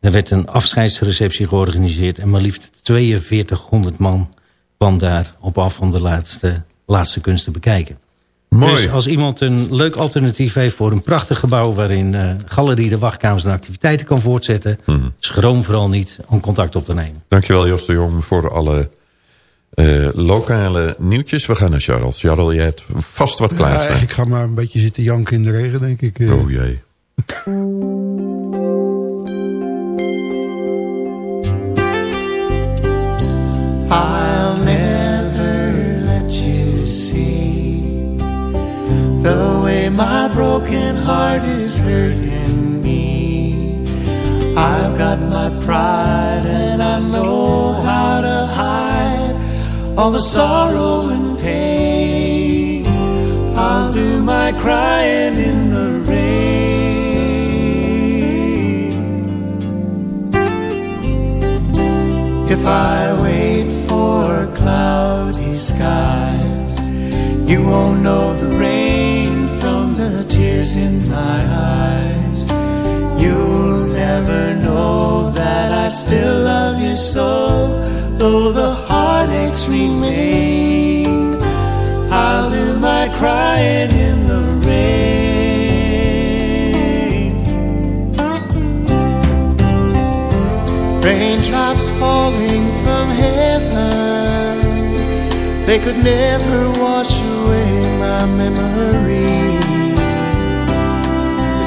Er werd een afscheidsreceptie georganiseerd... en maar liefst 4200 man kwam daar op af om de laatste, laatste kunst te bekijken. Mooi. Dus als iemand een leuk alternatief heeft voor een prachtig gebouw... waarin eh Galerie de Wachtkamers en activiteiten kan voortzetten... schroom vooral niet om contact op te nemen. Dankjewel Jos de Jong voor alle eh, lokale nieuwtjes. We gaan naar Charles. Charles, jij hebt vast wat klaar Ja, staan. ik ga maar een beetje zitten janken in de regen, denk ik. eh. Oh jee. [LAUGHS] I'll the way my broken heart is hurting me. I've got my pride and I know how to hide all the sorrow and pain. I'll do my crying in the rain. If I wait for cloudy skies, you won't know the rain tears in my eyes. You'll never know that I still love you so, though the heartaches remain. I'll do my crying in the rain. Raindrops falling from heaven, they could never wash away my memory.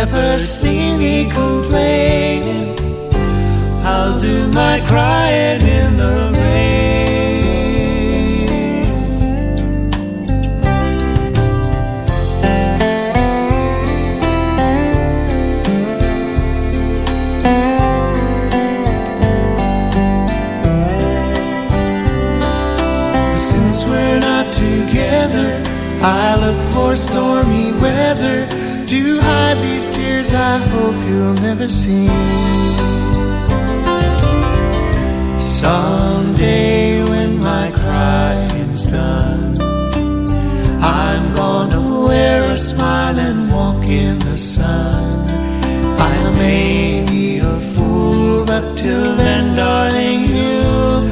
never see me complaining. I'll do my crying in the I hope you'll never see. Someday when my crying's done, I'm gonna wear a smile and walk in the sun. I may be a fool, but till then, darling, you'll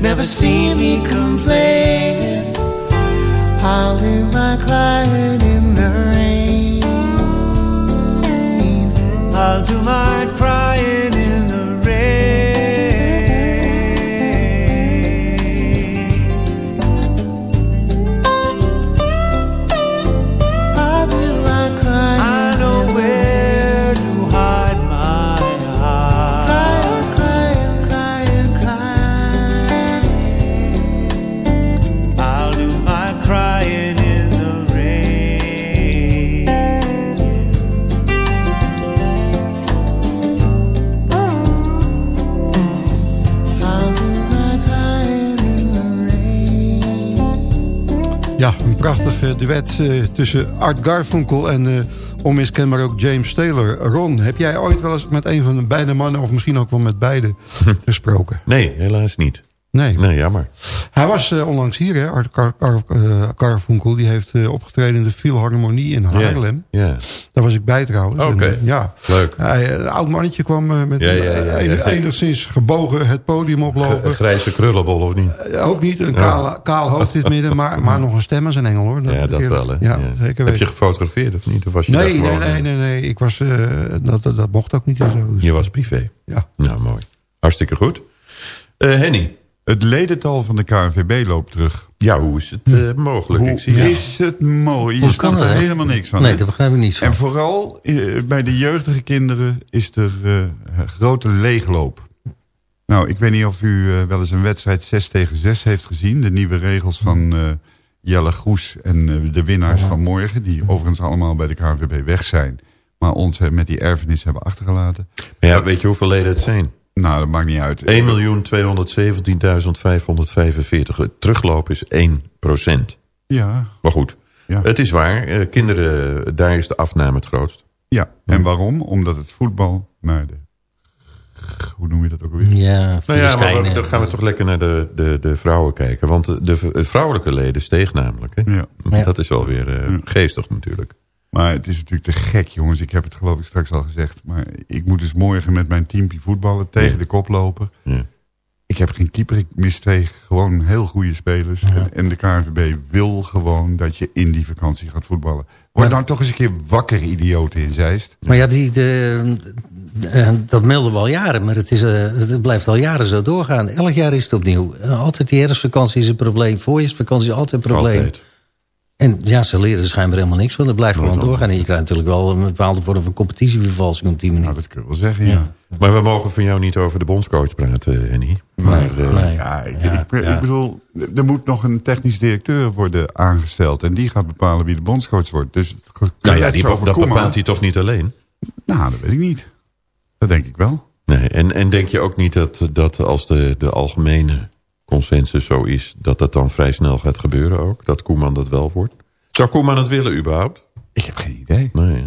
never see me complaining. I'll do my crying duet eh, tussen Art Garfunkel en eh, onmiskenbaar ook James Taylor. Ron, heb jij ooit wel eens met een van de beide mannen... of misschien ook wel met beide gesproken? Nee, helaas niet. Nee. Nee, jammer. Hij was eh, onlangs hier, hè, Art Gar- eh. Die heeft eh, opgetreden in de Philharmonie in Haarlem. Daar was ik bij trouwens. Oké. Ja. Leuk. Hij, een oud mannetje kwam met Ja, ja, ja, ja. een- enigszins gebogen het podium oplopen. Een grijze krullenbol of niet? Ook niet, een kaal, kaal hoofd in het midden, maar, maar nog een stem als een engel hoor. Ja, dat wel. Hè? Ja, zeker Heb je gefotografeerd of niet? Of was je Nee, nee, nee, nee, nee. Ik was, dat, dat, mocht ook niet en zo. Dus, Je was privé. Ja. Nou, mooi. Hartstikke goed. Henny. Het ledental van de KNVB loopt terug. Ja, hoe is het eh, mogelijk? Hoe Ik zie is het mooi? Je snapt kan er dat, helemaal niks van. Nee, daar begrijp ik niets van. En vooral eh, bij de jeugdige kinderen is er eh, een grote leegloop. Nou, ik weet niet of u wel eens een wedstrijd 6 tegen 6 heeft gezien. De nieuwe regels van Jelle Groes en de winnaars van morgen. Die overigens allemaal bij de KNVB weg zijn. Maar ons met die erfenis hebben achtergelaten. Maar ja, weet je hoeveel leden het zijn? Nou, dat maakt niet uit. 1.217.545. Het terugloop is 1% Ja, Maar goed, Ja. het is waar. eh, kinderen, daar is de afname het grootst. ja. En waarom? Omdat het voetbal naar de... Hoe noem je dat ook alweer? Ja, Nou ja, maar dan gaan we toch lekker naar de, de, de vrouwen kijken. Want de, de vrouwelijke leden steeg namelijk. Hè? Ja. Ja. Dat is wel weer eh, geestig natuurlijk. Maar het is natuurlijk te gek, jongens. Ik heb het geloof ik straks al gezegd. Maar ik moet dus morgen met mijn teampje voetballen tegen Ja. de koploper. Ja. Ik heb geen keeper, ik mis twee gewoon heel goede spelers. En, en de KNVB wil gewoon dat je in die vakantie gaat voetballen. Word nou toch eens een keer wakker, idioten in Zeist. Maar ja, die, de, eh, dat melden we al jaren. Maar het, is, eh, het blijft al jaren zo doorgaan. Elk jaar is het opnieuw. Altijd die herfstvakantie is een probleem. Voorjaarsvakantie is altijd een probleem. Altijd. En ja, ze leren er schijnbaar helemaal niks van. Dat blijft gewoon doorgaan. En je krijgt natuurlijk wel een bepaalde vorm van competitievervalsing op die manier. Nou, dat kun je wel zeggen, ja. Ja. Maar we mogen van jou niet over de bondscoach praten, Henny. Maar eh, Nee. Ja, ik, Ja, ik, ik ja. bedoel, er moet nog een technisch directeur worden aangesteld. En die gaat bepalen wie de bondscoach wordt. Dus nou ja, die, dat Koeman- bepaalt hij toch niet alleen? Nou, dat weet ik niet. Dat denk ik wel. Nee, en, en denk je ook niet dat, dat als de, de algemene consensus zo is... dat dat dan vrij snel gaat gebeuren ook? Dat Koeman dat wel wordt? Zou Koeman het willen überhaupt? Ik heb geen idee. Nee, hè?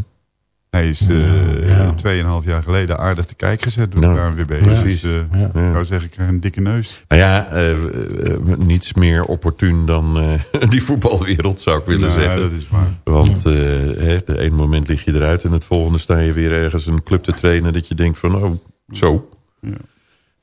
Hij is eh Ja. tweeënhalf jaar geleden aardig te kijk gezet door Nou, de ANWB. precies. Dus, eh, Ja. Ik zou zeggen, ik krijg een dikke neus. Nou ja, eh, niets meer opportun dan eh, [LAUGHS] die voetbalwereld, zou ik willen Nou, zeggen. dat is waar. Want eh, hè, de ene moment lig je eruit... en het volgende sta je weer ergens een club te trainen... dat je denkt van, oh, zo.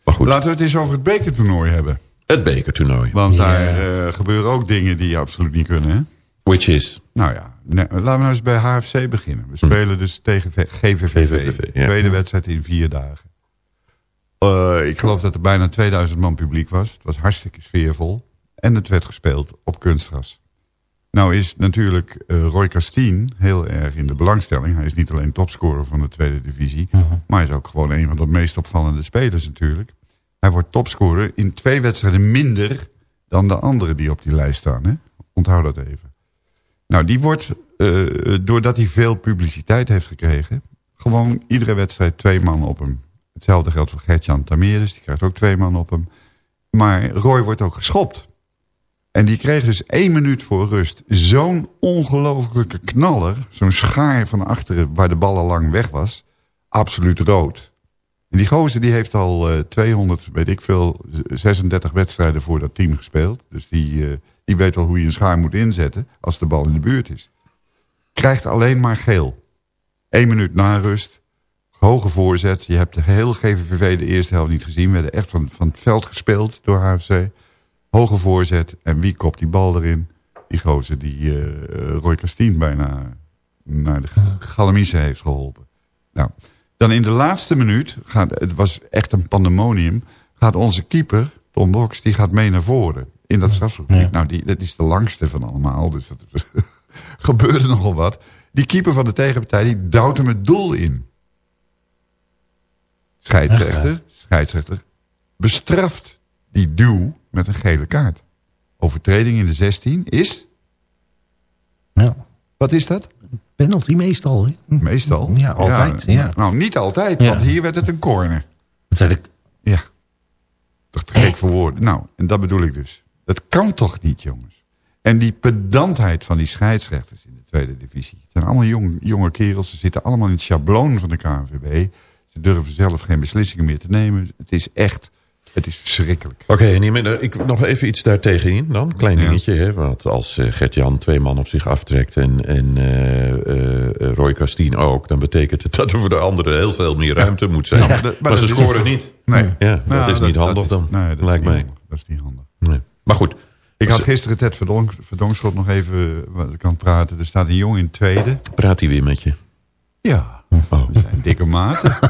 Maar goed, Laten we het eens over het bekertoernooi hebben. Het bekertoernooi. Want daar eh, gebeuren ook dingen die absoluut niet kunnen. Hè? Which is? Nou ja, nee, laten we nou eens bij HFC beginnen. We spelen dus tegen GVVV. GVVV, ja. Tweede wedstrijd in vier dagen. Eh, ik geloof dat er bijna 2000 man publiek was. Het was hartstikke sfeervol. En het werd gespeeld op kunstgras. Nou is natuurlijk eh, Roy Castien heel erg in de belangstelling. Hij is niet alleen topscorer van de tweede divisie. Maar hij is ook gewoon een van de meest opvallende spelers natuurlijk. Hij wordt topscorer in twee wedstrijden minder dan de anderen die op die lijst staan. Hè? Onthoud dat even. Nou, die wordt, eh, doordat hij veel publiciteit heeft gekregen... gewoon iedere wedstrijd twee man op hem. Hetzelfde geldt voor Gertjan Tameres, die krijgt ook twee man op hem. Maar Roy wordt ook geschopt. En die kreeg dus één minuut voor rust zo'n ongelofelijke knaller... zo'n schaar van achteren waar de bal al lang weg was... absoluut rood. En die gozer die heeft al eh 200, weet ik veel, 36 wedstrijden voor dat team gespeeld. Dus die, eh, die weet wel hoe je een schaar moet inzetten als de bal in de buurt is. Krijgt alleen maar geel. Eén minuut na rust. Hoge voorzet. Je hebt de hele GVVV de eerste helft niet gezien. We werden echt van, van het veld gespeeld door HFC. Hoge voorzet. En wie kopt die bal erin? Die gozer die eh, Roy Castien bijna naar de Galamise heeft geholpen. Nou, dan in de laatste minuut, gaat, het was echt een pandemonium... gaat onze keeper, Tom Box, die gaat mee naar voren. In dat strafgebied. Nou, die, dat is de langste van allemaal. Dus dat [LAUGHS] gebeurde nogal wat. Die keeper van de tegenpartij, die duwt hem het doel in. Scheidsrechter, scheidsrechter, bestraft die duw met een gele kaart. Overtreding in de 16 is... Ja. Wat is dat? Penalty meestal, hè? Meestal. Ja, altijd, ja. Nou, niet altijd, want hier werd het een corner. Dat zei ik, Ja. Toch te gek voor woorden. Nou, en dat bedoel ik dus. Dat kan toch niet, jongens? En die pedantheid van die scheidsrechters in de tweede divisie. Het zijn allemaal jong, jonge kerels. Ze zitten allemaal in het schabloon van de KNVB. Ze durven zelf geen beslissingen meer te nemen. Het is echt, het is verschrikkelijk. Oké, en hiermee- ik nog even iets daartegenin dan. Klein Ja. dingetje, hè. Want als eh, Gert-Jan twee man op zich aftrekt en, en eh, eh, Roy Castien ook... dan betekent het [LAUGHS] dat er voor de anderen heel veel meer ruimte moet zijn. Ja, maar, maar dat- maar ze scoren niet. Nee. Ja, Nou, dat is niet handig is- dan, nee, dat is lijkt niet mij. handig. Dat is niet handig. Nee. Maar goed, Ik had gisteren Ted Verdonk, Verdonschot nog even het praten. Er staat een jongen in het tweede. praat hij weer met je. Ja, Oh. we zijn dikke maten. [LAUGHS]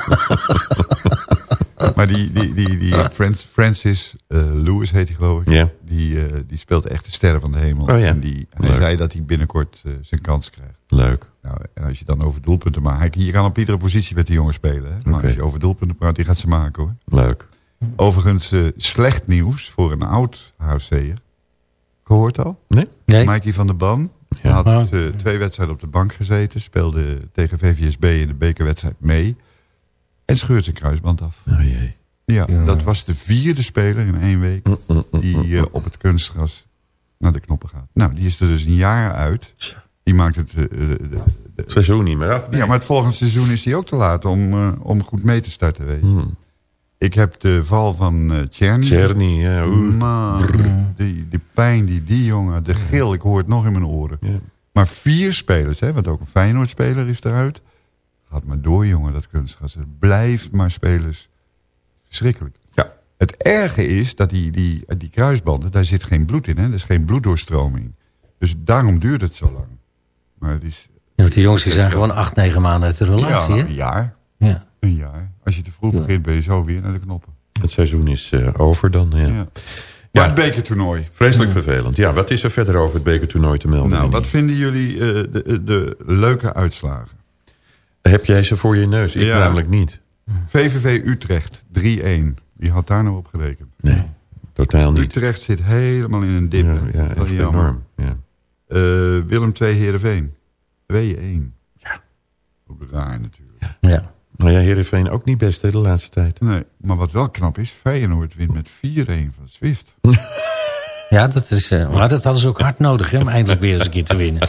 maar die, die, die, die Frans- Francis eh, Lewis heet hij geloof ik. Ja. Die, eh, die speelt echt de sterren van de hemel. Oh ja. En die, hij Leuk. zei dat hij binnenkort eh, zijn kans krijgt. Leuk. Nou, en als je dan over doelpunten maakt. hij- Je kan op iedere positie met die jongen spelen. Hè? Maar Oké. als je over doelpunten praat, die gaat ze maken hoor. Leuk. Overigens eh, slecht nieuws voor een oud HFC'er. Gehoord al? Nee? nee. Mikey van der Ban Ja. had twee wedstrijden op de bank gezeten. Speelde tegen VVSB in de bekerwedstrijd mee. En scheurt zijn kruisband af. Oh jee. Ja, dat was de vierde speler in één week die eh, op het kunstgras naar de knoppen gaat. Nou, die is er dus een jaar uit. Die maakt het... eh, eh, de- de- Het seizoen niet meer af. ja, maar het volgende seizoen is hij ook te laat om, eh, om goed mee te starten, weet je. Hmm. Ik heb de val van eh Tjerni. Czerny, ja. Man, die, die pijn die die jongen, de gil, ik hoor het nog in mijn oren. Ja. Maar vier spelers, hè, want ook een Feyenoord-speler is eruit. Gaat maar door, jongen, dat kunstgras. Het blijft maar spelers. Verschrikkelijk. Ja. Het erge is dat die, die, die kruisbanden, daar zit geen bloed in. Hè? Er is geen bloeddoorstroming. Dus daarom duurt het zo lang. Maar het is... Ja, want die jongens die zijn gewoon acht, negen maanden uit de Ja, relatie, nou, hè? een jaar. Ja. Een jaar. Als je te vroeg begint, ben je zo weer naar de knoppen. Het seizoen is eh, over dan, ja. Ja. Maar Ja. het bekertoernooi. Vreselijk vervelend. Ja, wat is er verder over het bekertoernooi te melden? Nou, wat vinden jullie eh, de, de leuke uitslagen? Heb jij ze voor je neus? Ik Ja. namelijk niet. VVV Utrecht 3-1. Wie had daar nou op gerekend? Nee, totaal niet. Utrecht zit helemaal in een dip. Ja, ja, Dat is echt jammer. enorm. Ja. Eh, Willem 2 Heerenveen. 2-1. Ja. Ook raar natuurlijk. ja. Nou ja, Heerenveen ook niet best hè, de laatste tijd. Nee, maar wat wel knap is, Feyenoord wint met 4-1 van Swift. [LAUGHS] Ja, dat is, eh, maar dat hadden ze ook hard nodig hè, om eindelijk weer eens een keer te winnen. [LAUGHS]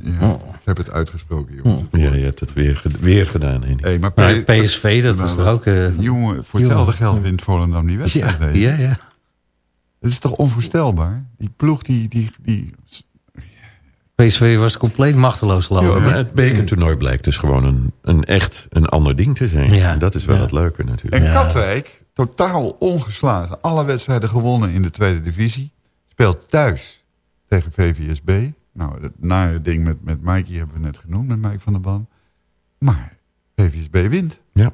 Ja, ik heb het uitgesproken, jongens. Ja, je hebt het weer, weer gedaan, Henny. Hey, maar PSV, dat was toch ook... eh, Jongen, voor hetzelfde geld wint Volendam die wedstrijd. ja, ja, ja. Het is toch onvoorstelbaar? Die ploeg die... die, die PSV was compleet machteloos geloof Ja, het bekertoernooi blijkt dus gewoon een, een echt een ander ding te zijn. Ja. En dat is wel Ja. het leuke natuurlijk. En Katwijk, totaal ongeslagen. Alle wedstrijden gewonnen in de tweede divisie. Speelt thuis tegen VVSB. Nou, het nare ding met, met Mikey hebben we net genoemd, met Mike van der Ban. Maar VVSB wint. Ja.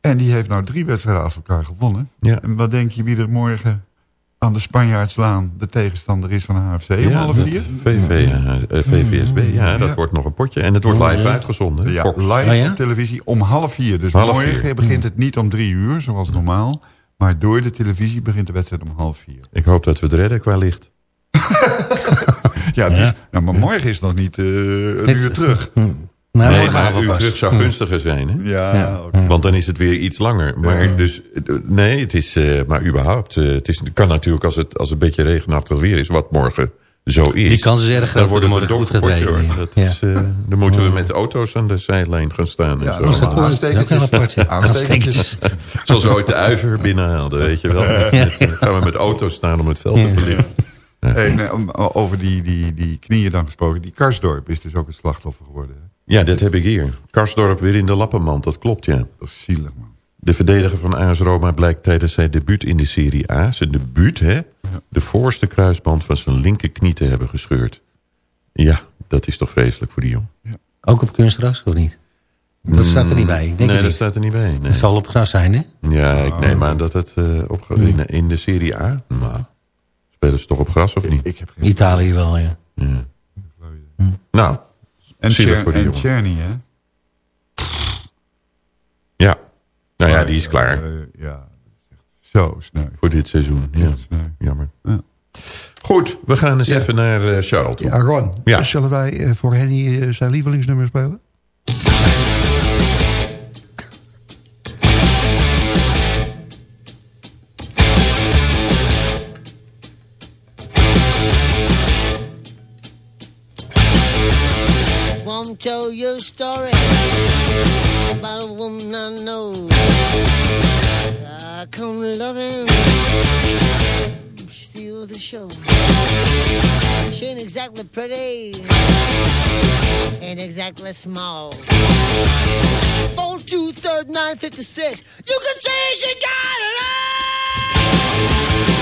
En die heeft nou drie wedstrijden achter elkaar gewonnen. Ja. En wat denk je wie er morgen aan de Spanjaardslaan de tegenstander is van de HFC om Ja, half vier? VV, ja, eh, VVSB, ja, dat Ja. wordt nog een potje. En het wordt Oh, live ja. uitgezonden. Ja, Fox. live Oh, ja? op televisie om half vier. Dus Half morgen vier. begint het niet om drie uur, zoals normaal. Maar door de televisie begint de wedstrijd om half vier. Ik hoop dat we het redden qua licht. [LAUGHS] Ja, het Ja. Is, nou, maar morgen is nog niet eh, een Het- uur terug. Nou, nee, maar uw pas. terug zou gunstiger zijn, hè? Ja, Ja. oké. Want dan is het weer iets langer. Maar dus, nee, het is, eh, maar überhaupt, eh, het, is, het kan natuurlijk als het, als het een beetje regenachtig weer is, wat morgen zo is. Die kans is erg groot Dan dat wordt het een morgen goed regenen. Dat is, eh, dan moeten we met auto's aan de zijlijn gaan staan en Ja, zo. dat is dat ook een apartje. [LAUGHS] Aanstekertjes. Zoals we ooit de uiver binnenhaalden, weet je wel. Met, met, gaan we met auto's staan om het veld te verlichten. Om- over die, die, die knieën dan gesproken. Die Karsdorp is dus ook een slachtoffer geworden. hè? Ja, dat heb ik hier. Karsdorp weer in de lappenmand, dat klopt, ja. Dat is zielig, man. De verdediger van AS Roma blijkt tijdens zijn debuut in de Serie A... zijn debuut, hè, de voorste kruisband van zijn linkerknie te hebben gescheurd. Ja, dat is toch vreselijk voor die jong. Ook op kunstgras, of niet? Dat staat er niet bij. Ik denk nee, het dat niet. staat er niet bij. Spelen ze toch op gras of niet? Ik heb geen Italië wel, ja. Ja. Nou, En, zielig Cher voor die en jongen. Czerny, hè? Ja. Nou ja, die is klaar Eh, ja, dat is echt zo snel. voor dit seizoen. Ja, jammer. Goed, we gaan eens even naar eh, Charles toe. Ja, Ron, Ja. zullen wij eh, voor Henny eh, zijn lievelingsnummer spelen? Tell you a story about a woman I know. I come loving, steal the show. She ain't exactly pretty, ain't exactly small. Four two third nine fifty six. You can say she got it all.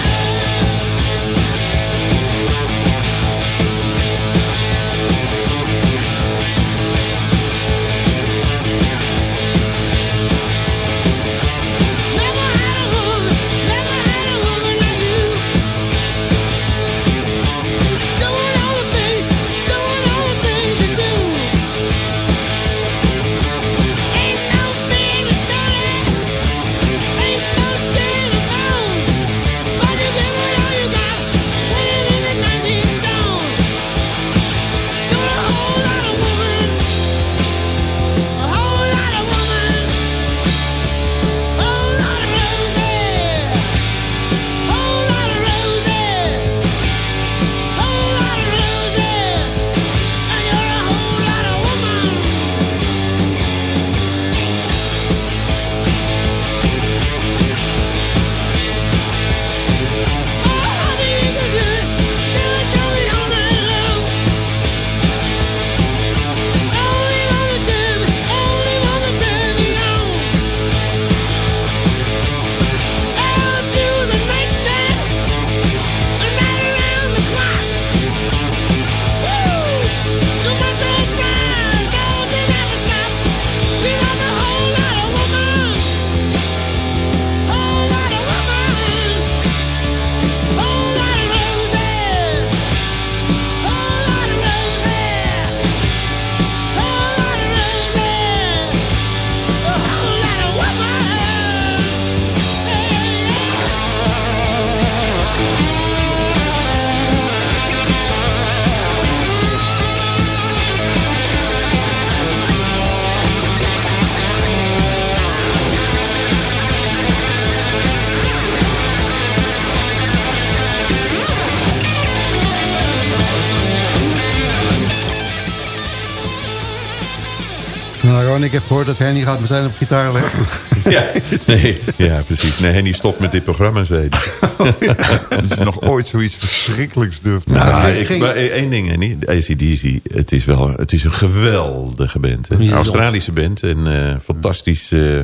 Ron, ik heb gehoord dat Henny gaat meteen op gitaar leggen. [LAUGHS] Ja, nee, ja, precies. Nee, Henny stopt met dit programma, zei hij. [LAUGHS] Als je nog ooit zoiets verschrikkelijks durft te Nou, ik, maar één ding, Henny. ACDC, het is wel het is een geweldige band. Hè? Is het Australische band en eh, fantastisch, eh,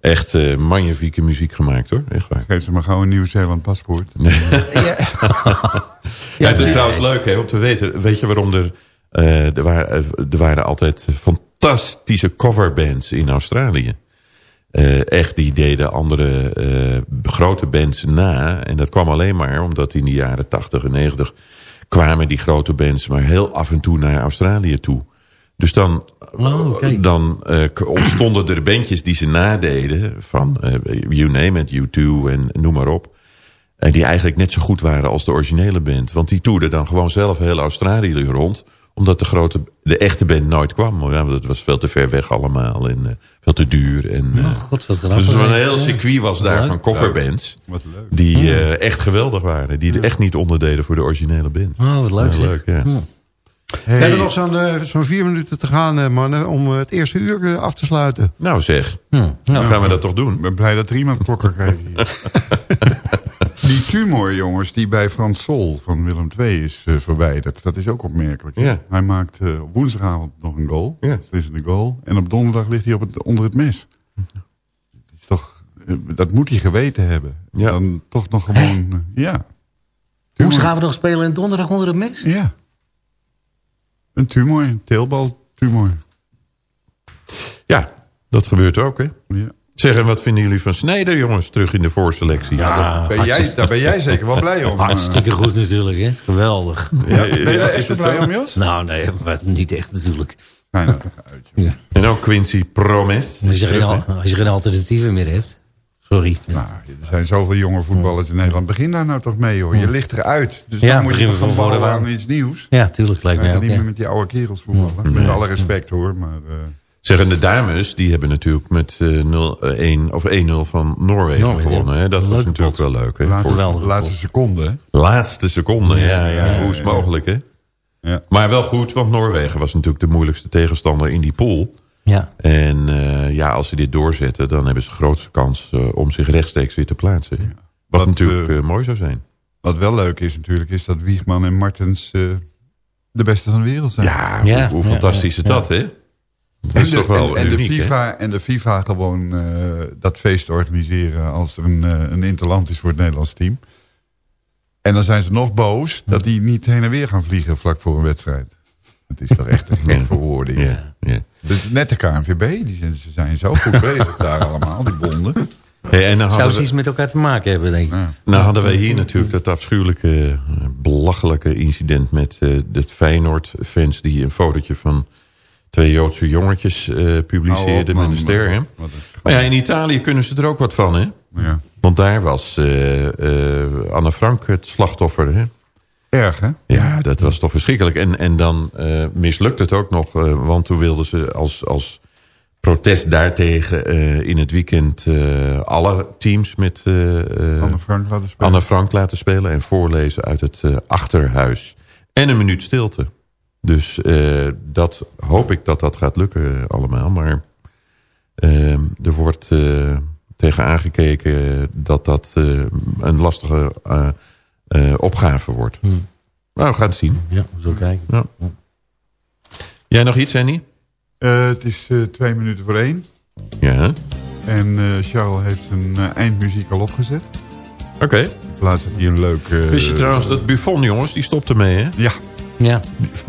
echt eh, magnifieke muziek gemaakt hoor. Echt waar. Geef ze maar gauw een Nieuw-Zeeland paspoort. [LAUGHS] Ja, het is trouwens leuk hè, om te weten. Weet je waarom er... eh, er, waren, er waren altijd fantastische coverbands in Australië. Eh, echt, die deden andere eh, grote bands na. En dat kwam alleen maar omdat in de jaren 80 en 90 kwamen die grote bands maar heel af en toe naar Australië toe. Dus dan, dan eh, ontstonden er bandjes die ze nadeden van You Name It, U2 en noem maar op. En die eigenlijk net zo goed waren als de originele band. Want die toerden dan gewoon zelf heel Australië rond. Omdat de, grote, de echte band nooit kwam. Ja, want het was veel te ver weg allemaal. En eh, veel te duur. En, eh, God, wat grappig. dus een heel Ja. circuit was daar Leuk. van coverbands. Wat leuk. Die eh, echt geweldig waren. Die er echt niet onderdeden voor de originele band. Oh, wat leuk Ja, zeg. leuk, ja. We hebben nog zo'n eh, zo'n vier minuten te gaan, mannen, om het eerste uur af te sluiten. Nou zeg, Hm. dan gaan we dat toch doen. Ik ben blij dat er iemand klokken krijgt hier. [LAUGHS] die tumor, jongens, die bij Frans Sol van Willem II is eh, verwijderd. Dat is ook opmerkelijk. Ja. Hij maakt op woensdagavond nog een goal. Ja. Beslissende goal. En op donderdag ligt hij op het, onder het mes. Dat, is toch, eh, dat moet hij geweten hebben. Ja. Dan toch nog gewoon... ja. Hoe gaan we nog spelen en donderdag onder het mes? Ja. Een tumor, een teelbaltumor. Ja, dat gebeurt ook hè. Ja. Zeg, en wat vinden jullie van Snijder jongens terug in de voorselectie? Ja, Ben jij, daar ben jij zeker wel blij om. [LAUGHS] hartstikke goed natuurlijk, hè. Geweldig. Ja, ben je daar echt het blij zo? om, Jos? Nou, nee, maar niet echt natuurlijk. Nee, nou, uit, joh. En ook Quincy Promes. Als je, geen, als je geen alternatieven meer hebt. Sorry. Nou, er zijn zoveel jonge voetballers in Nederland. Begin daar nou toch mee, hoor. Je ligt eruit. Dus Ja, dan moet je van vooraf aan iets nieuws. Ja, tuurlijk lijkt mij gaan ook. niet Ja. meer met die oude kerels voetballen. Met alle respect, hoor. Maar, eh, Zeg, en de dames, die hebben natuurlijk met eh, 0-1 of 1-0 van Noorwegen Noorwegen, gewonnen. ja. Hè? Dat was leuke natuurlijk pot. wel leuk. Hè? laatste, laatste seconde, hè? laatste seconde, ja, ja, ja, hoe is het ja. mogelijk, hè? Ja. Maar wel goed, want Noorwegen was natuurlijk de moeilijkste tegenstander in die pool. Ja. En eh, ja, als ze dit doorzetten, dan hebben ze de grootste kans eh, om zich rechtstreeks weer te plaatsen. Wat Wat, natuurlijk eh, mooi zou zijn. Wat wel leuk is natuurlijk, is dat Wiegman en Martens eh, de beste van de wereld zijn. Ja, Ja, hoe, hoe ja, fantastisch ja, is dat, hè? Dat En de, toch wel en, en de uniek, hè? FIFA, en de FIFA gewoon eh, dat feest organiseren als er een, eh, een interland is voor het Nederlands team. En dan zijn ze nog boos dat die niet heen en weer gaan vliegen vlak voor een wedstrijd. Het is toch echt een [LAUGHS] gek verwoording. Ja, ja. Dus net de KNVB, die zijn, ze zijn zo goed bezig daar allemaal, die bonden. Hey, en dan Zou hadden, ze we, iets met elkaar te maken hebben, denk ik. Ja. nou hadden wij hier natuurlijk dat afschuwelijke, belachelijke incident met eh de Feyenoord-fans die een fotootje van twee Joodse jongetjes met een ster. Wat een- Maar ja, in Italië kunnen ze er ook wat van, hè? ja. Want daar was eh, Anne Frank het slachtoffer, hè? Erg, hè? Ja, dat was toch verschrikkelijk. En, en dan eh, mislukt het ook nog, want toen wilden ze als, als protest daartegen in het weekend alle teams met Anne Frank laten spelen. Anne Frank laten spelen en voorlezen uit het achterhuis. En een minuut stilte. Dus eh, dat hoop ik dat dat gaat lukken eh, allemaal. Maar eh, er wordt eh, tegen aangekeken dat dat eh, een lastige eh, eh, opgave wordt. Hmm. Nou, we gaan het zien. Ja, zo kijken. Ja. Jij nog iets, Annie? Eh, het is eh, twee minuten voor één. Ja. En eh, Charles heeft zijn eh, eindmuziek al opgezet. Oké. Ik plaats hier een leuk... eh, Wist je trouwens dat Buffon, jongens, die stopte mee, hè? Ja, Ja.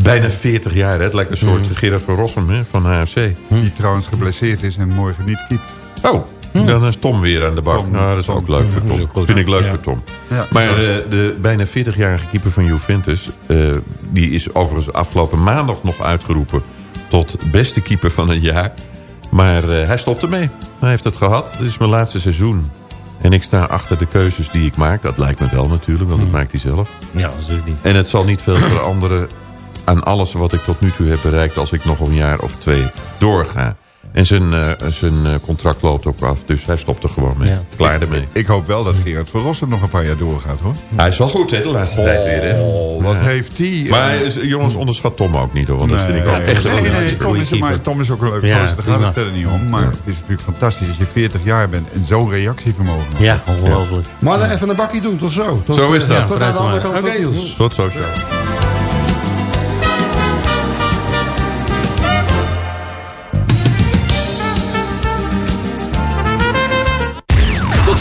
Bijna 40 jaar, hè? Het lijkt een soort Hmm. Gerard van Rossum, hè? Van HFC. die trouwens geblesseerd is en morgen niet keept. Oh, dan is Tom weer aan de bak. Tom, nou, dat is Tom. ook leuk voor dat is Tom. goed. Vind ik leuk Ja. voor Tom. Ja. Maar eh, de bijna 40-jarige keeper van Juventus... eh, die is overigens afgelopen maandag nog uitgeroepen... tot beste keeper van het jaar. Maar eh, hij stopt ermee. Hij heeft het gehad. Dit is mijn laatste seizoen. En ik sta achter de keuzes die ik maak. Dat lijkt me wel natuurlijk, want dat maakt hij zelf. Ja, dus niet. En het zal niet veel veranderen aan alles wat ik tot nu toe heb bereikt... als ik nog een jaar of twee doorga. En zijn, eh, zijn eh, contract loopt ook af, dus hij stopt er gewoon mee. Klaar ermee. Ik hoop wel dat Gerard van Rossum nog een paar jaar doorgaat, hoor. Hij is wel goed, hè, de laatste tijd weer, hè? Oh, wat Ja. heeft hij... Maar eh, is- jongens, onderschat Tom ook niet, hoor. Want dat vind ik ook echt nee, een nee, hartstikke Tom, goede is, maar. Tom is ook een leuke Ja, gozer, daar gaat het verder niet om. Maar het is natuurlijk fantastisch als je 40 jaar bent en zo'n reactievermogen hebt. Ja, ongelooflijk. Maar dan even een bakje doen, tot zo. Tot, Zo is dat. Tot aan de andere kant. Tot zo,